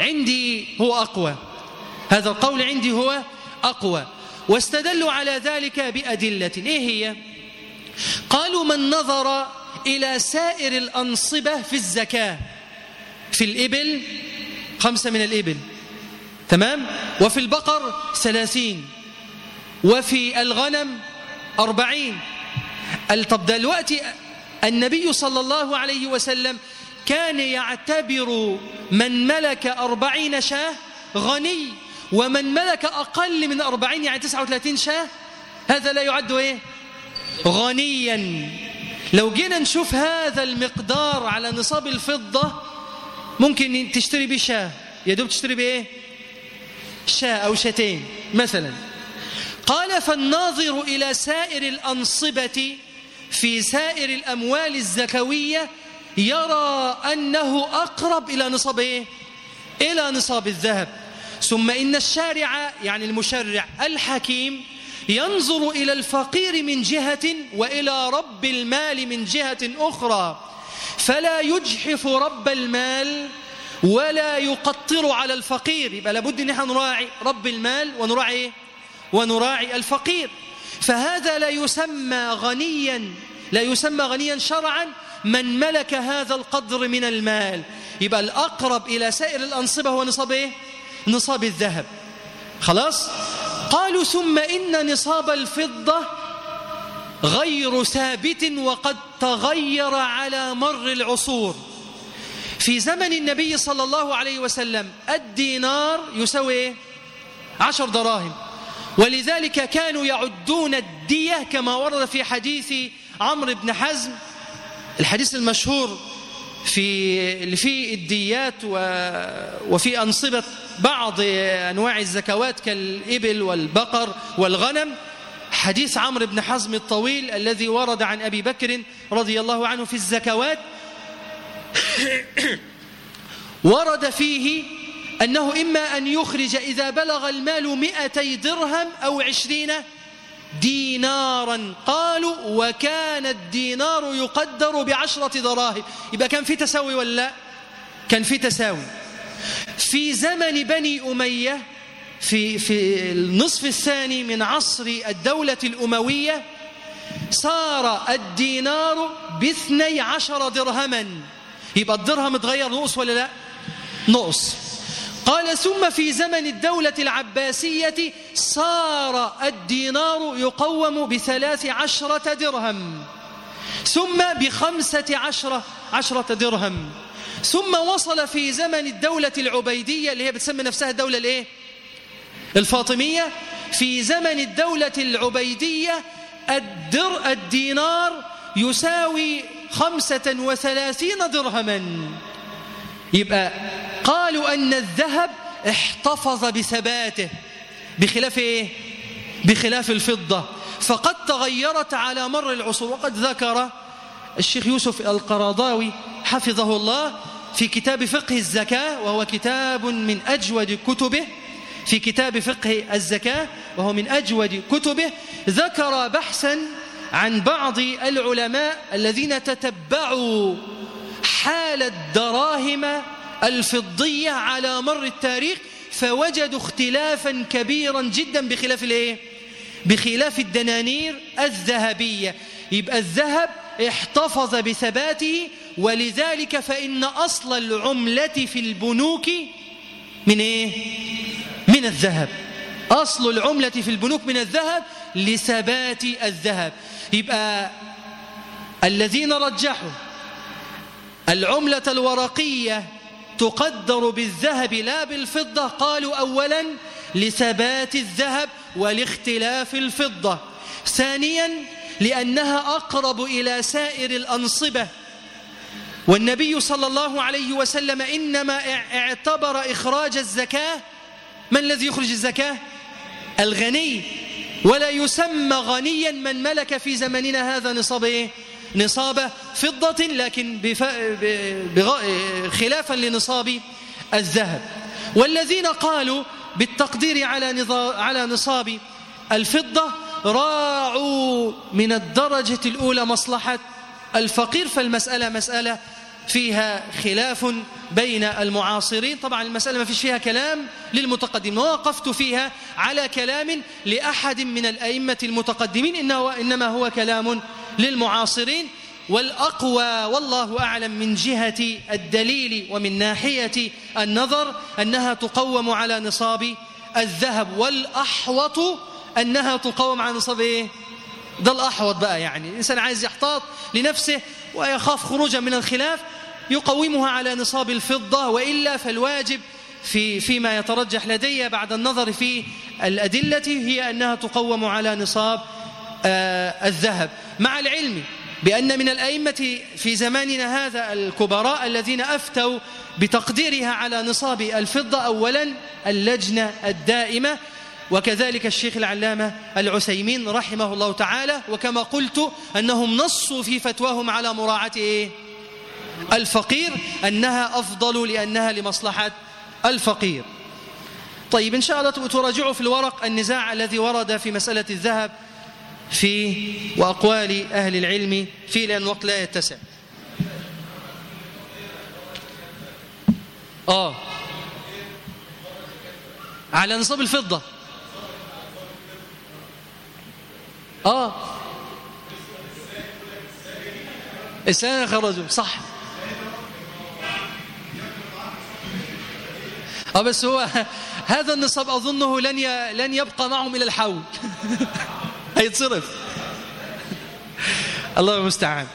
عندي هو أقوى. هذا القول عندي هو أقوى. واستدلوا على ذلك بأدلة. إيه هي؟ قالوا من نظر إلى سائر الأنصبة في الزكاة. في الإبل خمسة من الإبل. تمام؟ وفي البقر ثلاثين. وفي الغنم أربعين. طب دلوقتي النبي صلى الله عليه وسلم كان يعتبر من ملك أربعين شاة غني ومن ملك أقل من أربعين يعني تسعة وثلاثين شاة؟ هذا لا يعد إيه؟ غنيا. لو جينا نشوف هذا المقدار على نصاب الفضة ممكن تشتري به شاة. يا دوب تشتري بايه شاة أو شاتين مثلا. قال فالناظر إلى سائر الأنصبة في سائر الأموال الزكوية يرى أنه أقرب إلى نصاب إيه؟ إلى نصاب الذهب. ثم إن الشارع يعني المشرع الحكيم ينظر إلى الفقير من جهة وإلى رب المال من جهة أخرى. فلا يجحف رب المال ولا يقطر على الفقير. يبقى لابد إن إحنا نراعي رب المال ونراعي إيه؟ ونراعي الفقير. فهذا لا يسمى غنيا لا يسمى غنيا شرعا من ملك هذا القدر من المال. يبقى الأقرب إلى سائر الأنصبة هو نصاب إيه؟ نصاب الذهب. خلاص؟ قالوا ثم إن نصاب الفضة غير ثابت وقد تغير على مر العصور. في زمن النبي صلى الله عليه وسلم الدينار يساوي إيه؟ عشر دراهم. ولذلك كانوا يعدون الدية كما ورد في حديث عمرو بن حزم الحديث المشهور في فيه الديات وفي أنصبة بعض أنواع الزكوات كالإبل والبقر والغنم. حديث عمرو بن حزم الطويل الذي ورد عن أبي بكر رضي الله عنه في الزكوات. ورد فيه أنه إما أن يخرج إذا بلغ المال مئتي درهم أو عشرين دينارا. قالوا وكان الدينار يقدر بعشرة دراهم. يبقى كان في تساوي ولا لا؟ كان في تساوي. في زمن بني أمية في, في النصف الثاني من عصر الدولة الأموية صار الدينار باثني عشر درهما. يبقى الدرهم اتغير نقص ولا لا؟ نقص. قال ثم في زمن الدولة العباسية صار الدينار يقوم بثلاث عشرة درهم ثم بخمسة عشرة عشرة درهم. ثم وصل في زمن الدولة العبيدية اللي هي بتسمي نفسها الدولة الإيه؟ الفاطمية في زمن الدولة العبيدية الدر الدينار يساوي خمسة وثلاثين درهما. يبقى قالوا أن الذهب احتفظ بثباته بخلاف إيه؟ بخلاف الفضة. فقد تغيرت على مر العصور. وقد ذكر الشيخ يوسف القرضاوي حفظه الله في كتاب فقه الزكاة وهو كتاب من أجود كتبه. في كتاب فقه الزكاة وهو من أجود كتبه ذكر بحثا عن بعض العلماء الذين تتبعوا حال الدراهم الفضية على مر التاريخ فوجدوا اختلافا كبيرا جدا بخلاف الإيه؟ بخلاف الدنانير الذهبية. يبقى الذهب احتفظ بثباته ولذلك فإن أصل العملة في البنوك من إيه؟ من الذهب. أصل العملة في البنوك من الذهب لثبات الذهب. يبقى الذين رجحوا العملة الورقية تقدر بالذهب لا بالفضة قالوا أولا لثبات الذهب ولاختلاف الفضة. ثانيا لأنها أقرب إلى سائر الأنصبة. والنبي صلى الله عليه وسلم إنما اعتبر إخراج الزكاة من الذي يخرج الزكاة؟ الغني ولا يسمى غنيا من ملك في زمننا هذا نصاب إيه؟ نصاب فضة لكن. خلافا لنصاب الذهب والذين قالوا بالتقدير على, نضا... على نصاب الفضة راعوا من الدرجة الأولى مصلحة الفقير فالمسألة مسألة فيها خلاف بين المعاصرين. طبعا المسألة ما فيش فيها كلام للمتقدمين. ووقفت فيها على كلام لأحد من الأئمة المتقدمين. إنه إنما هو كلام للمعاصرين. والأقوى والله أعلم من جهة الدليل ومن ناحية النظر أنها تقوم على نصاب الذهب. والأحوط أنها تقوم على نصاب إيه؟ ده الأحوط بقى يعني. الإنسان عايز يحتاط لنفسه ويخاف خروجا من الخلاف. يقومها على نصاب الفضة وإلا فالواجب في فيما يترجح لدي بعد النظر في الأدلة هي أنها تقوم على نصاب آه الذهب مع العلم بأن من الأئمة في زماننا هذا الكبراء الذين أفتوا بتقديرها على نصاب الفضة أولا اللجنة الدائمة وكذلك الشيخ العلامة العثيمين رحمه الله تعالى وكما قلت أنهم نصوا في فتواهم على مراعاة إيه؟ الفقير أنها أفضل لأنها لمصلحة الفقير. طيب إن شاء الله تراجعوا في الورق النزاع الذي ورد في مسألة الذهب في وأقوال أهل العلم في لأن الوقت لا يتسع. آه. على نصاب الفضة. آه. السنة خرجوا صح. آه بس هو هذا النصاب أظنه لن لن يبقى معهم إلى الحول. هيتصرف. الله المستعان.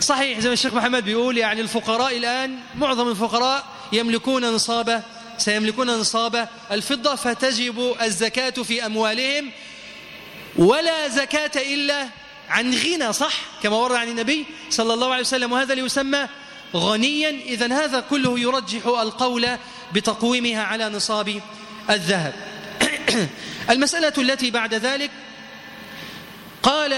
صحيح زي ما الشيخ محمد بيقول يعني الفقراء الآن معظم الفقراء يملكون نصاب سيملكون نصاب الفضة فتجب الزكاة في أموالهم ولا زكاة إلا عن غنى صح؟ كما ورد عن النبي صلى الله عليه وسلم وهذا ليسمى غنيا إذا هذا كله يرجح القول بتقويمها على نصاب الذهب. المسألة التي بعد ذلك قال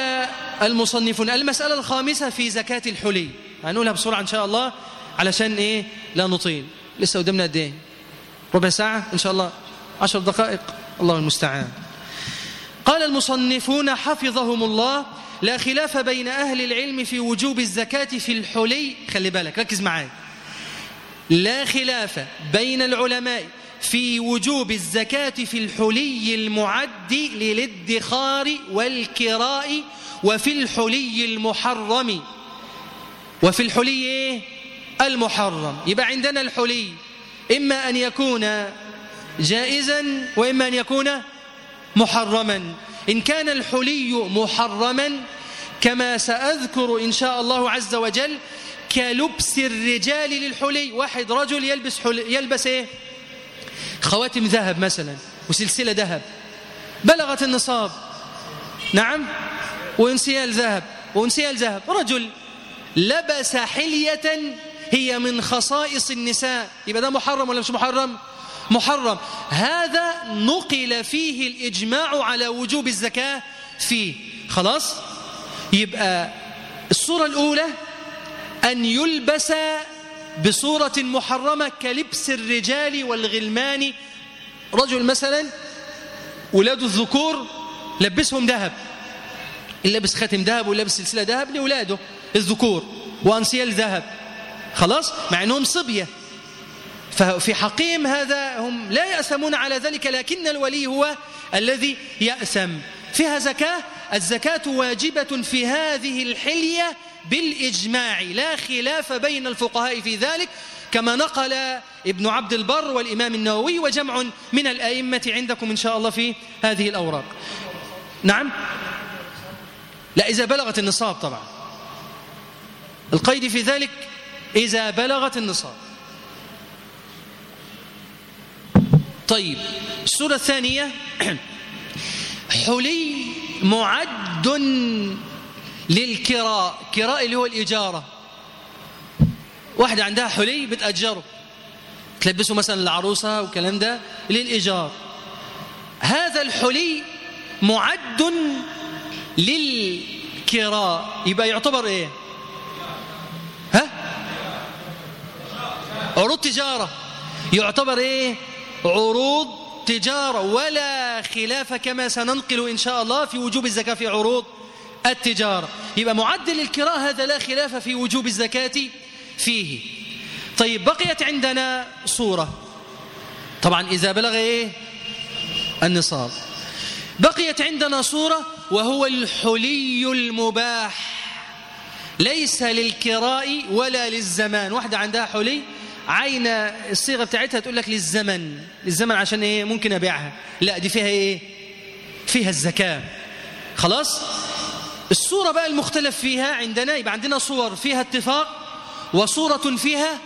المصنفون المسألة الخامسة في زكاة الحلي. هنقولها بسرعة إن شاء الله علشان إيه؟ لا نطيل. لسه قدامنا قد إيه؟ ربع ساعة إن شاء الله. عشر دقائق. الله المستعان. قال المصنفون حفظهم الله. لا خلاف بين أهل العلم في وجوب الزكاة في الحلي خلي بالك ركز معايا. لا خلاف بين العلماء في وجوب الزكاة في الحلي المعد للادخار والكراء وفي الحلي المحرم. وفي الحلي إيه؟ المحرم. يبقى عندنا الحلي. إما أن يكون جائزا وإما أن يكون محرما. إن كان الحلي محرما كما سأذكر إن شاء الله عز وجل كلبس الرجال للحلي. واحد رجل يلبس حلي يلبس إيه؟ خواتم ذهب مثلا وسلسلة ذهب. بلغت النصاب. نعم؟ وانسيال ذهب. وانسيال ذهب. رجل لبس حلية هي من خصائص النساء. يبقى ده محرم ولا مش محرم؟ محرم. هذا نقل فيه الإجماع على وجوب الزكاة فيه. خلاص؟ يبقى الصورة الأولى أن يلبس بصورة محرمة كلبس الرجال والغلمان. رجل مثلا ولاد الذكور لبسهم ذهب. لبس خاتم ذهب ولبس سلسلة ذهب لأولاده الذكور. وأنسيال ذهب. خلاص؟ مع أنهم صبية. ففي حقهم هذا هم لا يأثمون على ذلك لكن الولي هو الذي يأثم. فيها زكاة؟ الزكاة واجبة في هذه الحلية بالإجماع. لا خلاف بين الفقهاء في ذلك كما نقل ابن عبد البر والإمام النووي وجمع من الأئمة عندكم إن شاء الله في هذه الأوراق. نعم؟ لا إذا بلغت النصاب طبعا. القيد في ذلك إذا بلغت النصاب. طيب السورة الثانية حلي معد للكراء. كراء اللي هو الإجارة. واحدة عندها حلي بتأجره. تلبسه مثلا العروسة والكلام ده للإيجار. هذا الحلي معد للكراء. يبقى يعتبر إيه؟ ها؟ عروض تجارة. يعتبر إيه؟ عروض تجارة ولا خلاف كما سننقل إن شاء الله في وجوب الزكاة في عروض التجارة. يبقى معدل الكراء هذا لا خلاف في وجوب الزكاة فيه. طيب بقيت عندنا صورة. طبعا إذا بلغ إيه؟ النصاب. بقيت عندنا صورة وهو الحلي المباح. ليس للكراء ولا للزمان. واحدة عندها حلي عين الصيغة بتاعتها تقول لك للزمن للزمن عشان إيه؟ ممكن أبيعها. لا دي فيها إيه؟ فيها الزكاة. خلاص؟ الصورة بقى المختلف فيها عندنا يبقى عندنا صور فيها اتفاق وصورة فيها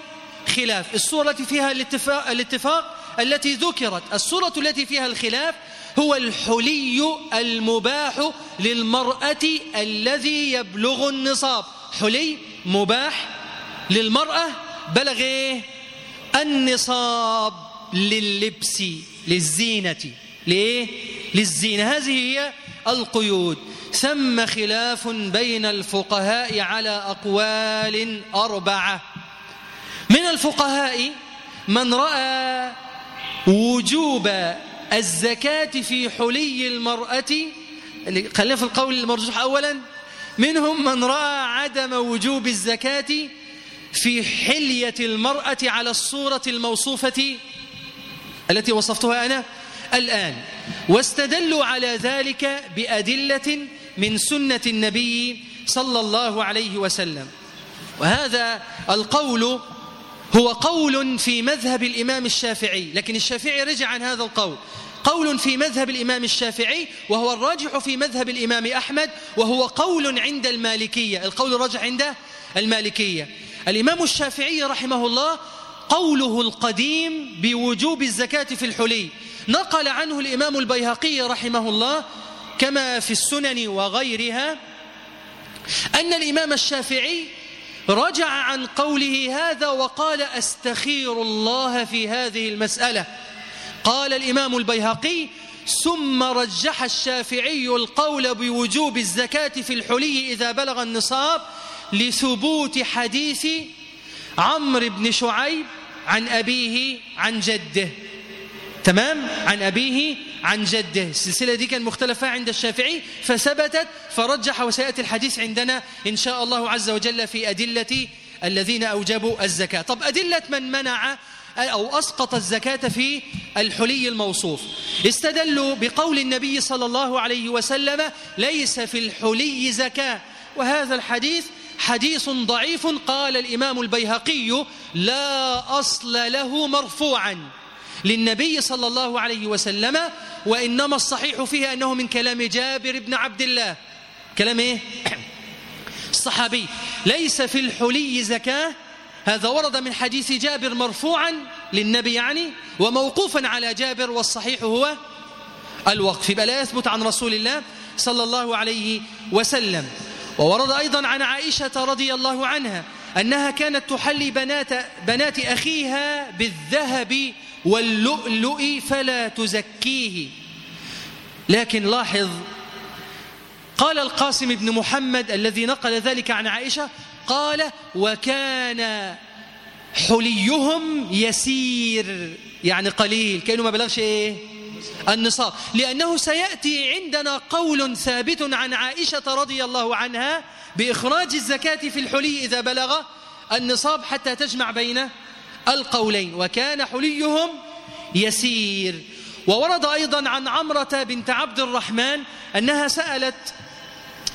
خلاف. الصورة التي فيها الاتفاق, الاتفاق التي ذكرت الصورة التي فيها الخلاف هو الحلي المباح للمرأة الذي يبلغ النصاب. حلي مباح للمرأة بلغ النصاب لللبس للزينة. لإيه؟ للزينة. هذه هي القيود. ثم خلاف بين الفقهاء على أقوال أربعة. من الفقهاء من رأى وجوب الزكاة في حلي المرأة خلينا في القول المرجوح أولا. منهم من رأى عدم وجوب الزكاة في حلية المرأة على الصورة الموصوفة التي وصفتها أنا الآن. واستدلوا على ذلك بأدلة من سنة النبي صلى الله عليه وسلم. وهذا القول هو قول في مذهب الإمام الشافعي لكن الشافعي رجع عن هذا القول. قول في مذهب الإمام الشافعي وهو الراجح في مذهب الإمام أحمد وهو قول عند المالكية. القول الراجح عند المالكية. الإمام الشافعي رحمه الله قوله القديم بوجوب الزكاة في الحلي. نقل عنه الإمام البيهقي رحمه الله كما في السنن وغيرها أن الإمام الشافعي رجع عن قوله هذا وقال أستخير الله في هذه المسألة. قال الإمام البيهقي ثم رجح الشافعي القول بوجوب الزكاة في الحلي إذا بلغ النصاب لثبوت حديث عمرو بن شعيب عن أبيه عن جده. تمام؟ عن أبيه عن جده. السلسلة دي كان مختلفة عند الشافعي فثبتت فرجح وسيأتي الحديث عندنا إن شاء الله عز وجل في أدلة الذين أوجبوا الزكاة. طب أدلة من منع أو أسقط الزكاة في الحلي الموصوف. استدلوا بقول النبي صلى الله عليه وسلم ليس في الحلي زكاة. وهذا الحديث حديث ضعيف قال الإمام البيهقي لا أصل له مرفوعا للنبي صلى الله عليه وسلم وإنما الصحيح فيه أنه من كلام جابر بن عبد الله. كلام إيه؟ الصحابي. ليس في الحلي زكاة. هذا ورد من حديث جابر مرفوعا للنبي يعني وموقوفا على جابر والصحيح هو الوقف. يبقى لا يثبت عن رسول الله صلى الله عليه وسلم. وورد أيضا عن عائشة رضي الله عنها أنها كانت تحلي بنات, بنات أخيها بالذهب واللؤلؤ فلا تزكيه. لكن لاحظ قال القاسم بن محمد الذي نقل ذلك عن عائشة قال وكان حليهم يسير. يعني قليل كأنه ما بلغش إيه؟ النصاب. لأنه سيأتي عندنا قول ثابت عن عائشة رضي الله عنها بإخراج الزكاة في الحلي إذا بلغ النصاب حتى تجمع بين القولين وكان حليهم يسير. وورد أيضا عن عمرة بنت عبد الرحمن أنها سألت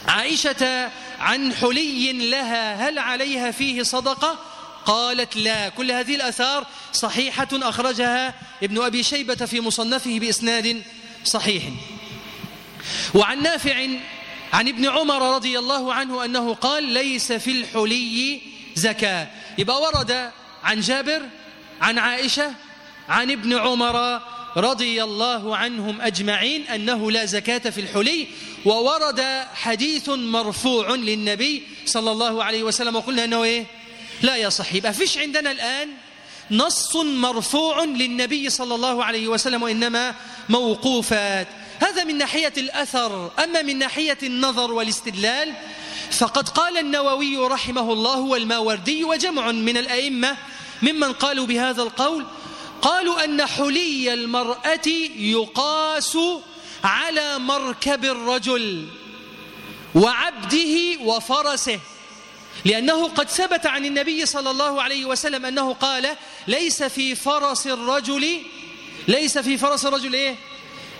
عائشة عن حلي لها هل عليها فيه صدقة؟ قالت لا كل هذه الأثار صحيحة أخرجها ابن أبي شيبة في مصنفه بإسناد صحيح. وعن نافع عن ابن عمر رضي الله عنه أنه قال ليس في الحلي زكاة. يبقى ورد عن جابر عن عائشة عن ابن عمر رضي الله عنهم أجمعين أنه لا زكاة في الحلي. وورد حديث مرفوع للنبي صلى الله عليه وسلم. وقلنا أنه إيه؟ لا يصح يبقى فيش عندنا الآن نص مرفوع للنبي صلى الله عليه وسلم وإنما موقوفات. هذا من ناحية الأثر أما من ناحية النظر والاستدلال فقد قال النووي رحمه الله والماوردي وجمع من الأئمة ممن قالوا بهذا القول قالوا أن حلي المرأة يقاس على مركب الرجل وعبده وفرسه. لأنه قد ثبت عن النبي صلى الله عليه وسلم أنه قال ليس في فرس الرجل ليس في فرس الرجل إيه؟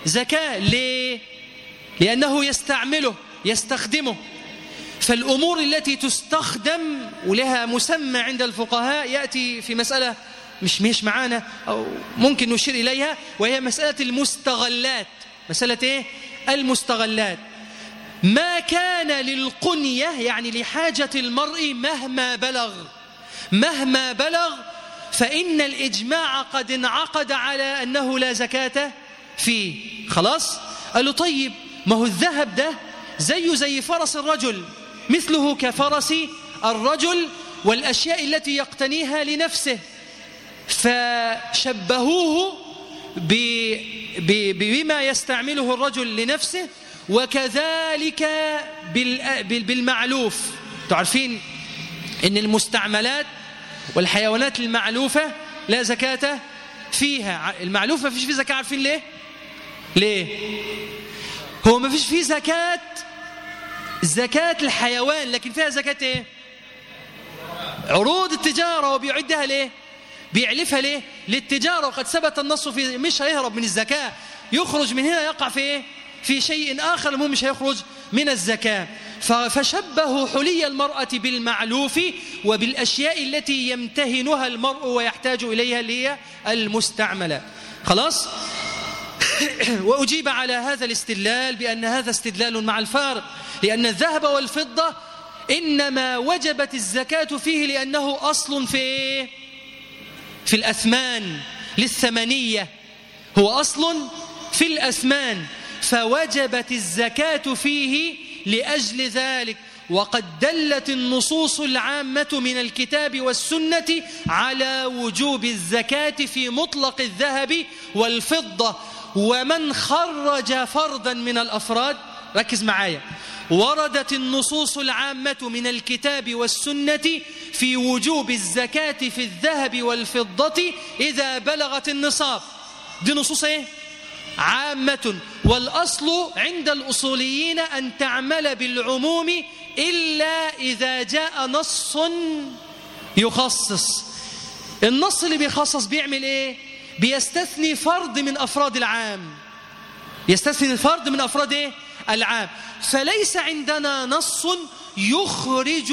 زكاة ليه؟ لأنه يستعمله يستخدمه فالأمور التي تستخدم ولها مسمى عند الفقهاء يأتي في مسألة مش مش معانا أو ممكن نشير إليها وهي مسألة المستغلات مسألة إيه؟ المستغلات ما كان للقنية يعني لحاجة المرء مهما بلغ مهما بلغ فإن الإجماع قد انعقد على أنه لا زكاة فيه. خلاص؟ قال له طيب ما هو الذهب ده زيه زي فرس الرجل مثله كفرس الرجل والأشياء التي يقتنيها لنفسه. فشبهوه بما يستعمله الرجل لنفسه وكذلك بالمعلوف. تعرفين إن المستعملات والحيوانات المعلوفة لا زكاة فيها. المعلوفة ما فيش فيه زكاة عارفين ليه؟ ليه؟ هو ما فيش فيه زكاة زكاة الحيوان لكن فيها زكاة إيه؟ عروض التجارة. وبيعدها ليه؟ بيعلفها ليه؟ للتجارة. وقد ثبت النص في مش هيهرب من الزكاة. يخرج من هنا يقع في إيه؟ في شيء آخر المهم مش هيخرج من الزكاة. فشبهوا حلي المرأة بالمعلوف وبالأشياء التي يمتهنها المرء ويحتاج إليها اللي هي المستعملة. خلاص؟ وأجيب على هذا الاستدلال بأن هذا استدلال مع الفارق. لأن الذهب والفضة إنما وجبت الزكاة فيه لأنه أصل في في الأثمان للثمنية هو أصل في الأثمان. فوجبت الزكاة فيه لأجل ذلك. وقد دلت النصوص العامة من الكتاب والسنة على وجوب الزكاة في مطلق الذهب والفضة. ومن خرج فردا من الأفراد ركز معايا وردت النصوص العامة من الكتاب والسنة في وجوب الزكاة في الذهب والفضة إذا بلغت النصاب. دي نصوص إيه؟ عامة والأصل عند الأصوليين أن تعمل بالعموم إلا إذا جاء نص يخصص النص اللي بيخصص بيعمل إيه؟ بيستثني فرد من أفراد العام يستثني الفرد من أفراد إيه؟ العام فليس عندنا نص يخرج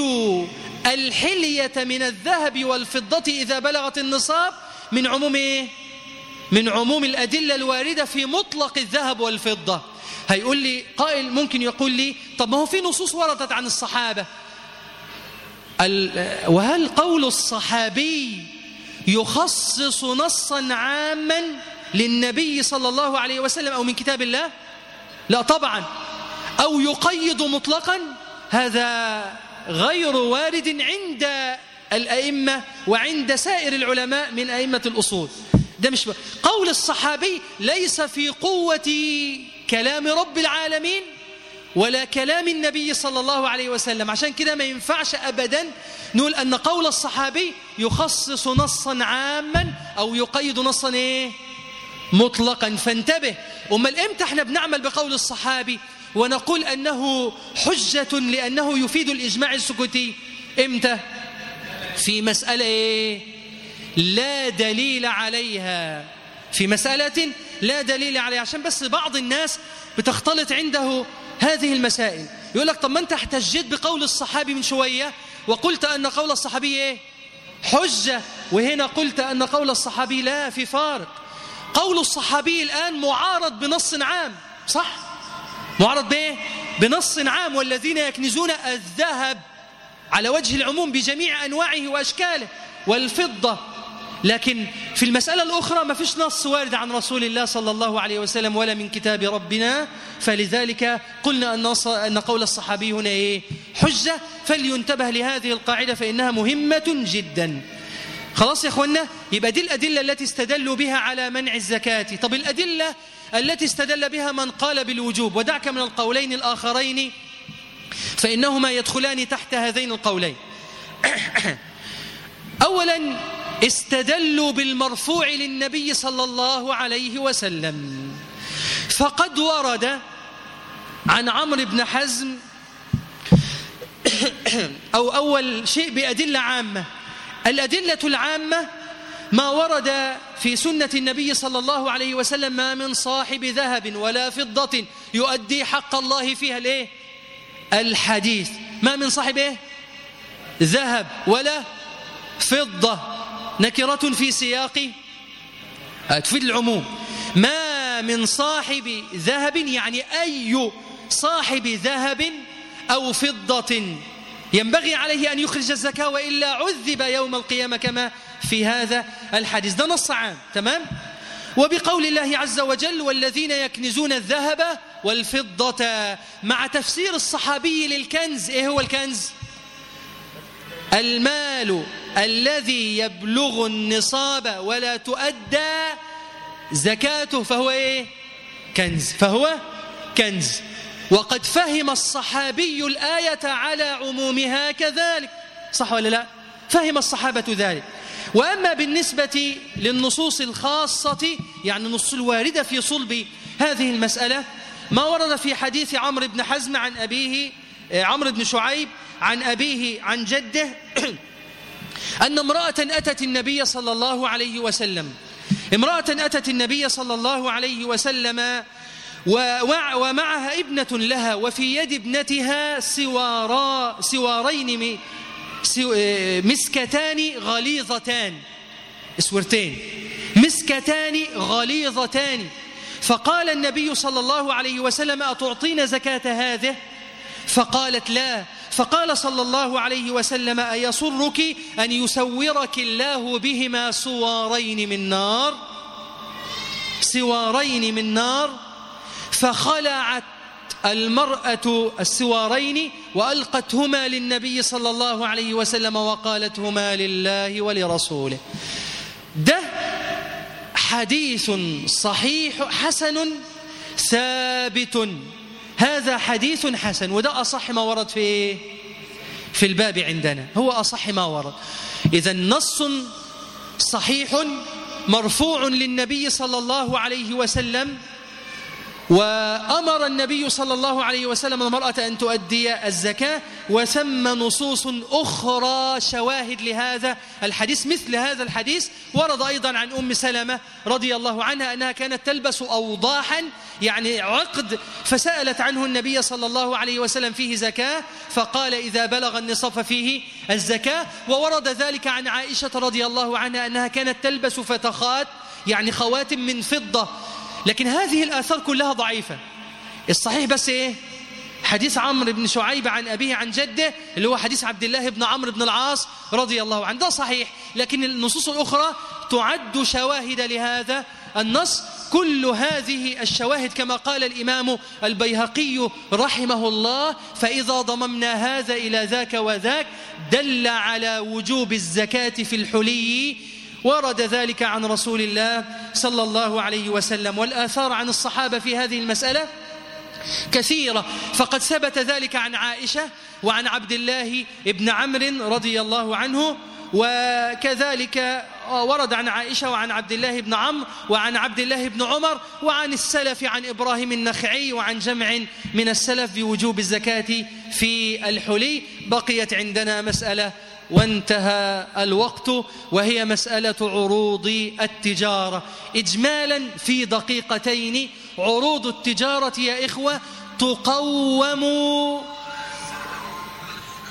الحلية من الذهب والفضة إذا بلغت النصاب من عموم إيه؟ من عموم الأدلة الواردة في مطلق الذهب والفضة. هيقول لي قائل ممكن يقول لي طب ما هو في نصوص وردت عن الصحابة. وهل قول الصحابي يخصص نصا عاما للنبي صلى الله عليه وسلم أو من كتاب الله؟ لا طبعا. أو يقيد مطلقا؟ هذا غير وارد عند الأئمة وعند سائر العلماء من أئمة الأصول. ده مش قول الصحابي ليس في قوة كلام رب العالمين ولا كلام النبي صلى الله عليه وسلم عشان كده ما ينفعش أبدا نقول أن قول الصحابي يخصص نصا عاما أو يقيد نصا إيه؟ مطلقا فانتبه أمال إمتى إحنا بنعمل بقول الصحابي ونقول أنه حجة لأنه يفيد الإجماع السكوتي إمتى في مسألة إيه؟ لا دليل عليها. في مسألة لا دليل عليها. عشان بس بعض الناس بتختلط عنده هذه المسائل. يقول لك طب ما انت احتجيت بقول الصحابي من شوية وقلت أن قول الصحابي إيه؟ حجة. وهنا قلت أن قول الصحابي لا في فارق. قول الصحابي الآن معارض بنص عام صح؟ معارض بإيه؟ بنص عام. والذين يكنزون الذهب على وجه العموم بجميع أنواعه وأشكاله. والفضة لكن في المسألة الأخرى ما فيش نص وارد عن رسول الله صلى الله عليه وسلم ولا من كتاب ربنا. فلذلك قلنا أن, أن قول الصحابي هنا إيه؟ حجة. فلينتبه لهذه القاعدة فإنها مهمة جدا. خلاص يا أخوانا يبقى دي الأدلة التي استدلوا بها على منع الزكاة. طب الأدلة التي استدل بها من قال بالوجوب ودعك من القولين الآخرين. فإنهما يدخلان تحت هذين القولين. أولا استدلوا بالمرفوع للنبي صلى الله عليه وسلم. فقد ورد عن عمرو بن حزم أو أول شيء بأدلة عامة. الأدلة العامة ما ورد في سنة النبي صلى الله عليه وسلم ما من صاحب ذهب ولا فضة يؤدي حق الله فيها الايه الحديث. ما من صاحب إيه؟ ذهب ولا فضة. نكرة في سياق تفيد العموم. ما من صاحب ذهب يعني أي صاحب ذهب أو فضة ينبغي عليه أن يخرج الزكاة وإلا عذب يوم القيامة كما في هذا الحديث. ده نص عام تمام؟ وبقول الله عز وجل والذين يكنزون الذهب والفضة مع تفسير الصحابي للكنز إيه هو الكنز؟ المال. الذي يبلغ النصاب ولا تؤدى زكاته فهو إيه؟ كنز. فهو كنز. وقد فهم الصحابي الآية على عمومها كذلك. صح ولا لا؟ فهم الصحابة ذلك. وأما بالنسبة للنصوص الخاصة يعني النصوص الواردة في صلب هذه المسألة ما ورد في حديث عمرو بن حزم عن أبيه عمرو بن شعيب عن أبيه عن جده أن امرأة أتت النبي صلى الله عليه وسلم. امرأة أتت النبي صلى الله عليه وسلم ومعها ابنة لها وفي يد ابنتها سوارا سوارين آه، مسكتان غليظتان. اسورتين. مسكتان غليظتان. فقال النبي صلى الله عليه وسلم أتعطين زكاة هذه؟ فقالت لا. فقال صلى الله عليه وسلم أيسرك أن يسورك الله بهما سوارين من نار؟ سوارين من نار. فخلعت المرأة السوارين وألقتهما للنبي صلى الله عليه وسلم وقالتهما لله ولرسوله. ده حديث صحيح حسن ثابت. هذا حديث حسن وده أصح ما ورد في في الباب عندنا. هو أصح ما ورد. إذا نص صحيح مرفوع للنبي صلى الله عليه وسلم وأمر النبي صلى الله عليه وسلم المرأة أن تؤدي الزكاة وسمى نصوص أخرى شواهد لهذا الحديث مثل هذا الحديث ورد أيضا عن أم سلمة رضي الله عنها أنها كانت تلبس أوضاحا يعني عقد فسألت عنه النبي صلى الله عليه وسلم فيه زكاة فقال إذا بلغ النصف فيه الزكاة وورد ذلك عن عائشة رضي الله عنها أنها كانت تلبس فتخات يعني خواتم من فضة. لكن هذه الآثار كلها ضعيفة. الصحيح بس إيه؟ حديث عمرو بن شعيب عن أبيه عن جده اللي هو حديث عبد الله بن عمرو بن العاص رضي الله عنه. ده صحيح لكن النصوص الأخرى تعد شواهد لهذا النص. كل هذه الشواهد كما قال الإمام البيهقي رحمه الله فإذا ضممنا هذا إلى ذاك وذاك دل على وجوب الزكاة في الحلي ورد ذلك عن رسول الله صلى الله عليه وسلم والآثار عن الصحابة في هذه المسألة كثيرة. فقد ثبت ذلك عن عائشة وعن عبد الله بن عمرو رضي الله عنه وكذلك ورد عن عائشة وعن عبد الله بن عمرو وعن عبد الله بن عمر وعن السلف عن إبراهيم النخعي وعن جمع من السلف بوجوب الزكاة في الحلي. بقيت عندنا مسألة وانتهى الوقت وهي مسألة عروض التجارة. إجمالا في دقيقتين عروض التجارة يا إخوة تقوم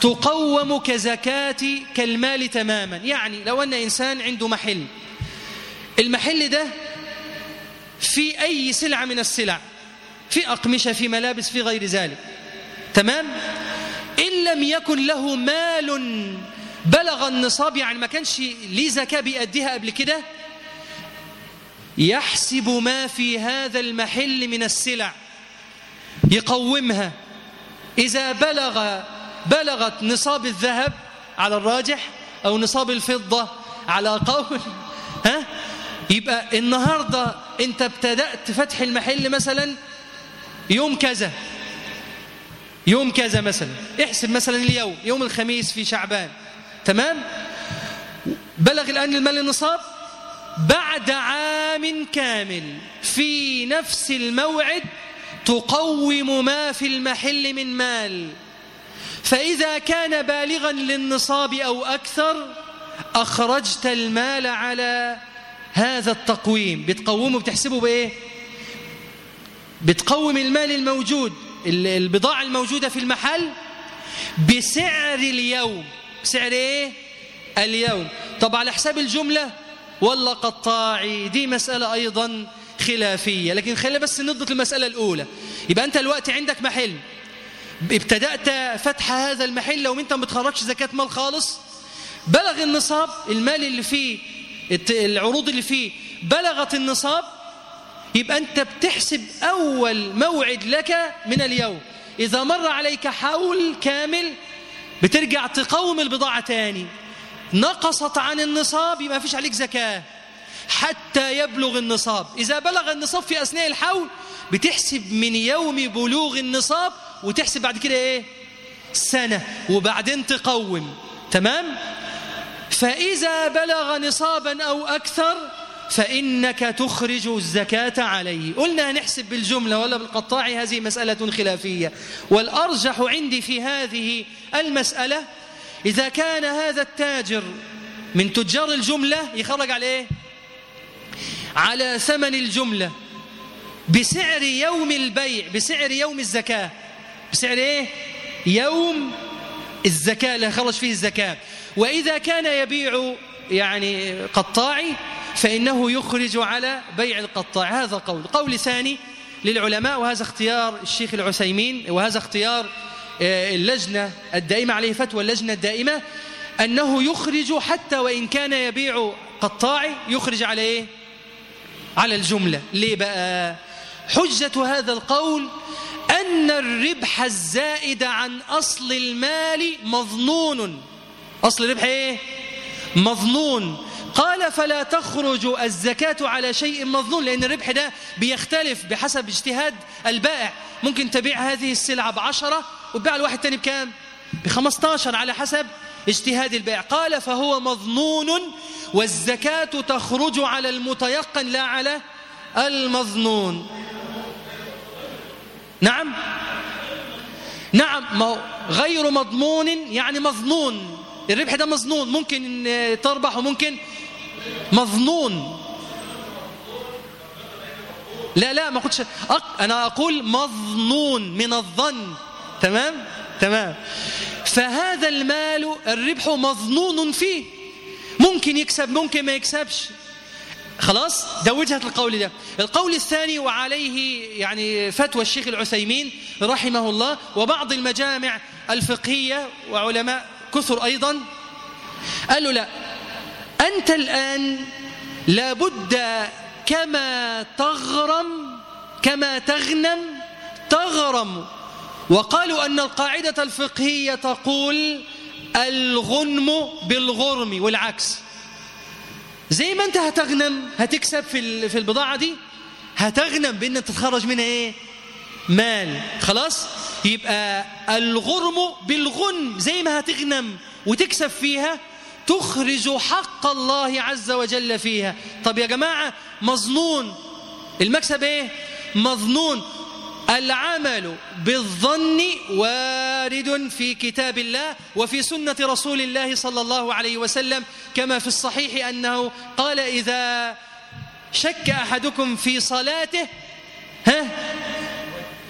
تقوم كزكاة كالمال تماما. يعني لو أن إنسان عنده محل المحل ده في أي سلعة من السلع في أقمشة في ملابس في غير ذلك. تمام؟ إن لم يكن له مال بلغ النصاب يعني ما كانش ليه زكاة بيأديها قبل كده؟ يحسب ما في هذا المحل من السلع يقومها. إذا بلغ بلغت نصاب الذهب على الراجح أو نصاب الفضة على قول ها؟ يبقى النهاردة أنت ابتدأت فتح المحل مثلا يوم كذا يوم كذا مثلا احسب مثلا اليوم يوم الخميس في شعبان. تمام؟ بلغ الآن المال النصاب؟ بعد عام كامل في نفس الموعد تقوم ما في المحل من مال. فإذا كان بالغا للنصاب أو أكثر أخرجت المال على هذا التقويم. بتقومه بتحسبه بإيه؟ بتقوم المال الموجود البضاعة الموجودة في المحل بسعر اليوم. سعر إيه اليوم. طب على حساب الجملة ولا قطاعي دي مسألة أيضا خلافية. لكن خلينا بس نضبط المسألة الأولى. يبقى أنت الوقت عندك محل. ابتدأت فتح هذا المحل لو أنت ما بتخرجش زكاة مال خالص. بلغ النصاب المال اللي فيه العروض اللي فيه بلغت النصاب يبقى أنت بتحسب أول موعد لك من اليوم. إذا مر عليك حول كامل بترجع تقوم البضاعة تاني. نقصت عن النصاب يبقى فيش عليك زكاة. حتى يبلغ النصاب. إذا بلغ النصاب في أثناء الحول بتحسب من يوم بلوغ النصاب وتحسب بعد كده إيه؟ سنة وبعدين تقوم تمام؟ فإذا بلغ نصابا أو أكثر فإنك تخرج الزكاة عليه. قلنا هنحسب بالجملة ولا بالقطاع هذه مسألة خلافية. والأرجح عندي في هذه المسألة إذا كان هذا التاجر من تجار الجملة يخرج على إيه؟ على ثمن الجملة. بسعر يوم البيع بسعر يوم الزكاة. بسعر إيه؟ يوم الزكاة اللي خرج فيه الزكاة. وإذا كان يبيع يعني قطاعي فإنه يخرج على بيع القطاع هذا قول قول ثاني للعلماء وهذا اختيار الشيخ العثيمين وهذا اختيار آه، اللجنة الدائمة عليه فتوى اللجنة الدائمة أنه يخرج حتى وإن كان يبيع قطاعي يخرج على إيه؟ على الجملة ليه بقى؟ حجة هذا القول أن الربح الزائد عن أصل المال مظنون أصل الربح إيه؟ مظنون. قال فلا تخرج الزكاة على شيء مظنون لأن الربح ده بيختلف بحسب اجتهاد البائع. ممكن تبيع هذه السلعة بعشرة وتبيع الواحد تاني بكام؟ بخمستاشر على حسب اجتهاد البائع. قال فهو مظنون والزكاة تخرج على المتيقن لا على المظنون. نعم؟ نعم غير مضمون يعني مظنون. الربح ده مظنون ممكن تربح وممكن مظنون. لا لا ما قلتش. أق... أنا أقول مظنون من الظن. تمام؟ تمام. فهذا المال الربح مظنون فيه. ممكن يكسب ممكن ما يكسبش. خلاص؟ ده وجهة القول ده. القول الثاني وعليه يعني فتوى الشيخ العثيمين رحمه الله وبعض المجامع الفقهية وعلماء كثر أيضا؟ قالوا لا. أنت الآن لابد كما تغرم كما تغنم تغرم. وقالوا أن القاعدة الفقهية تقول الغنم بالغرم والعكس. زي ما أنت هتغنم هتكسب في في البضاعة دي هتغنم بأن تتخرج منها إيه؟ مال. خلاص؟ يبقى الغرم بالغنم زي ما هتغنم وتكسب فيها تخرج حق الله عز وجل فيها. طب يا جماعة مظنون. المكسب إيه؟ مظنون. العمل بالظن وارد في كتاب الله وفي سنة رسول الله صلى الله عليه وسلم كما في الصحيح أنه قال إذا شك أحدكم في صلاته ها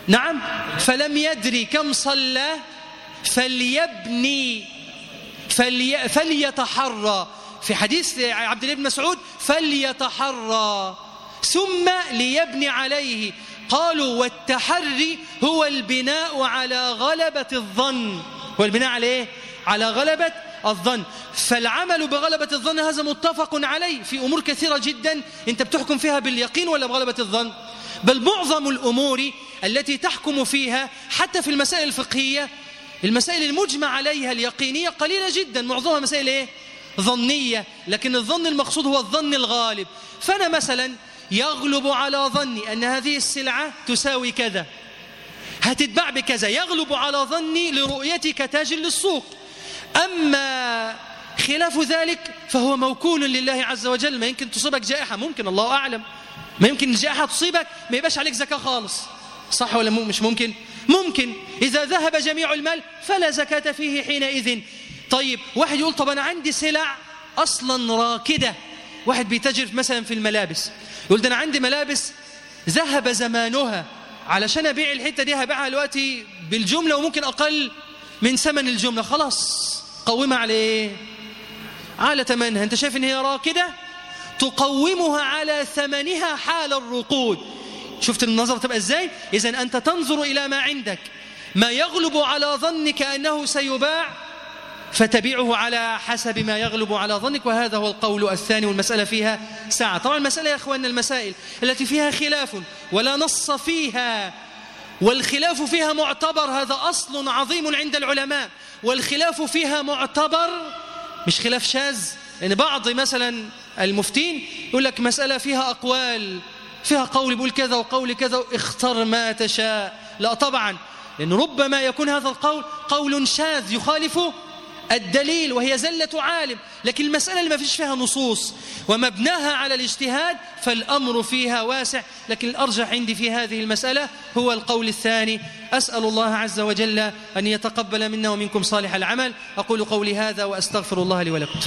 نعم. فلم يدري كم صلى فليبني فلي فليتحرى. في حديث عبد الله بن مسعود فليتحرى. ثم ليبني عليه. قالوا والتحري هو البناء على غلبة الظن. هو البناء على إيه؟ على غلبة الظن. فالعمل بغلبة الظن هذا متفق عليه في أمور كثيرة جدا. أنت بتحكم فيها باليقين ولا بغلبة الظن؟ بل معظم الأمور التي تحكم فيها حتى في المسائل الفقهية. المسائل المجمع عليها اليقينية قليلة جدا معظمها مسائل إيه؟ ظنية. لكن الظن المقصود هو الظن الغالب. فأنا مثلا يغلب على ظني أن هذه السلعة تساوي كذا. هتتباع بكذا. يغلب على ظني لرؤيتي كتاج للسوق. أما خلاف ذلك فهو موكول لله عز وجل. ما يمكن تصيبك جائحة. ممكن الله أعلم. ما يمكن الجائحة تصيبك ما يبقاش عليك زكاة خالص. صح ولا مش ممكن؟ ممكن. إذا ذهب جميع المال فلا زكاة فيه حينئذ. طيب واحد يقول طب أنا عندي سلع أصلا راكدة. واحد بيتجر مثلا في الملابس. يقول ده أنا عندي ملابس ذهب زمانها. علشان أبيع الحتة دي هبيعها دلوقتي بالجملة وممكن أقل من ثمن الجملة. خلاص قومها على إيه؟ على ثمنها. أنت شايف إن هي راكدة؟ تقومها على ثمنها حال الرقود. شفت النظر تبقى إزاي؟ اذا أنت تنظر إلى ما عندك. ما يغلب على ظنك أنه سيباع فتبيعه على حسب ما يغلب على ظنك وهذا هو القول الثاني والمسألة فيها ساعة. طبعا المسألة يا أخواننا المسائل التي فيها خلاف ولا نص فيها والخلاف فيها معتبر هذا أصل عظيم عند العلماء. والخلاف فيها معتبر مش خلاف شاذ؟ لأن بعض مثلا المفتين يقول لك مسألة فيها أقوال فيها قول يقول كذا وقول كذا اختر ما تشاء. لا طبعا لأن ربما يكون هذا القول قول شاذ يخالف الدليل وهي زلة عالم. لكن المسألة اللي ما فيش فيها نصوص ومبناها على الاجتهاد فالأمر فيها واسع. لكن الأرجح عندي في هذه المسألة هو القول الثاني أسأل الله عز وجل أن يتقبل منا ومنكم صالح العمل. أقول قولي هذا وأستغفر الله لي ولكم.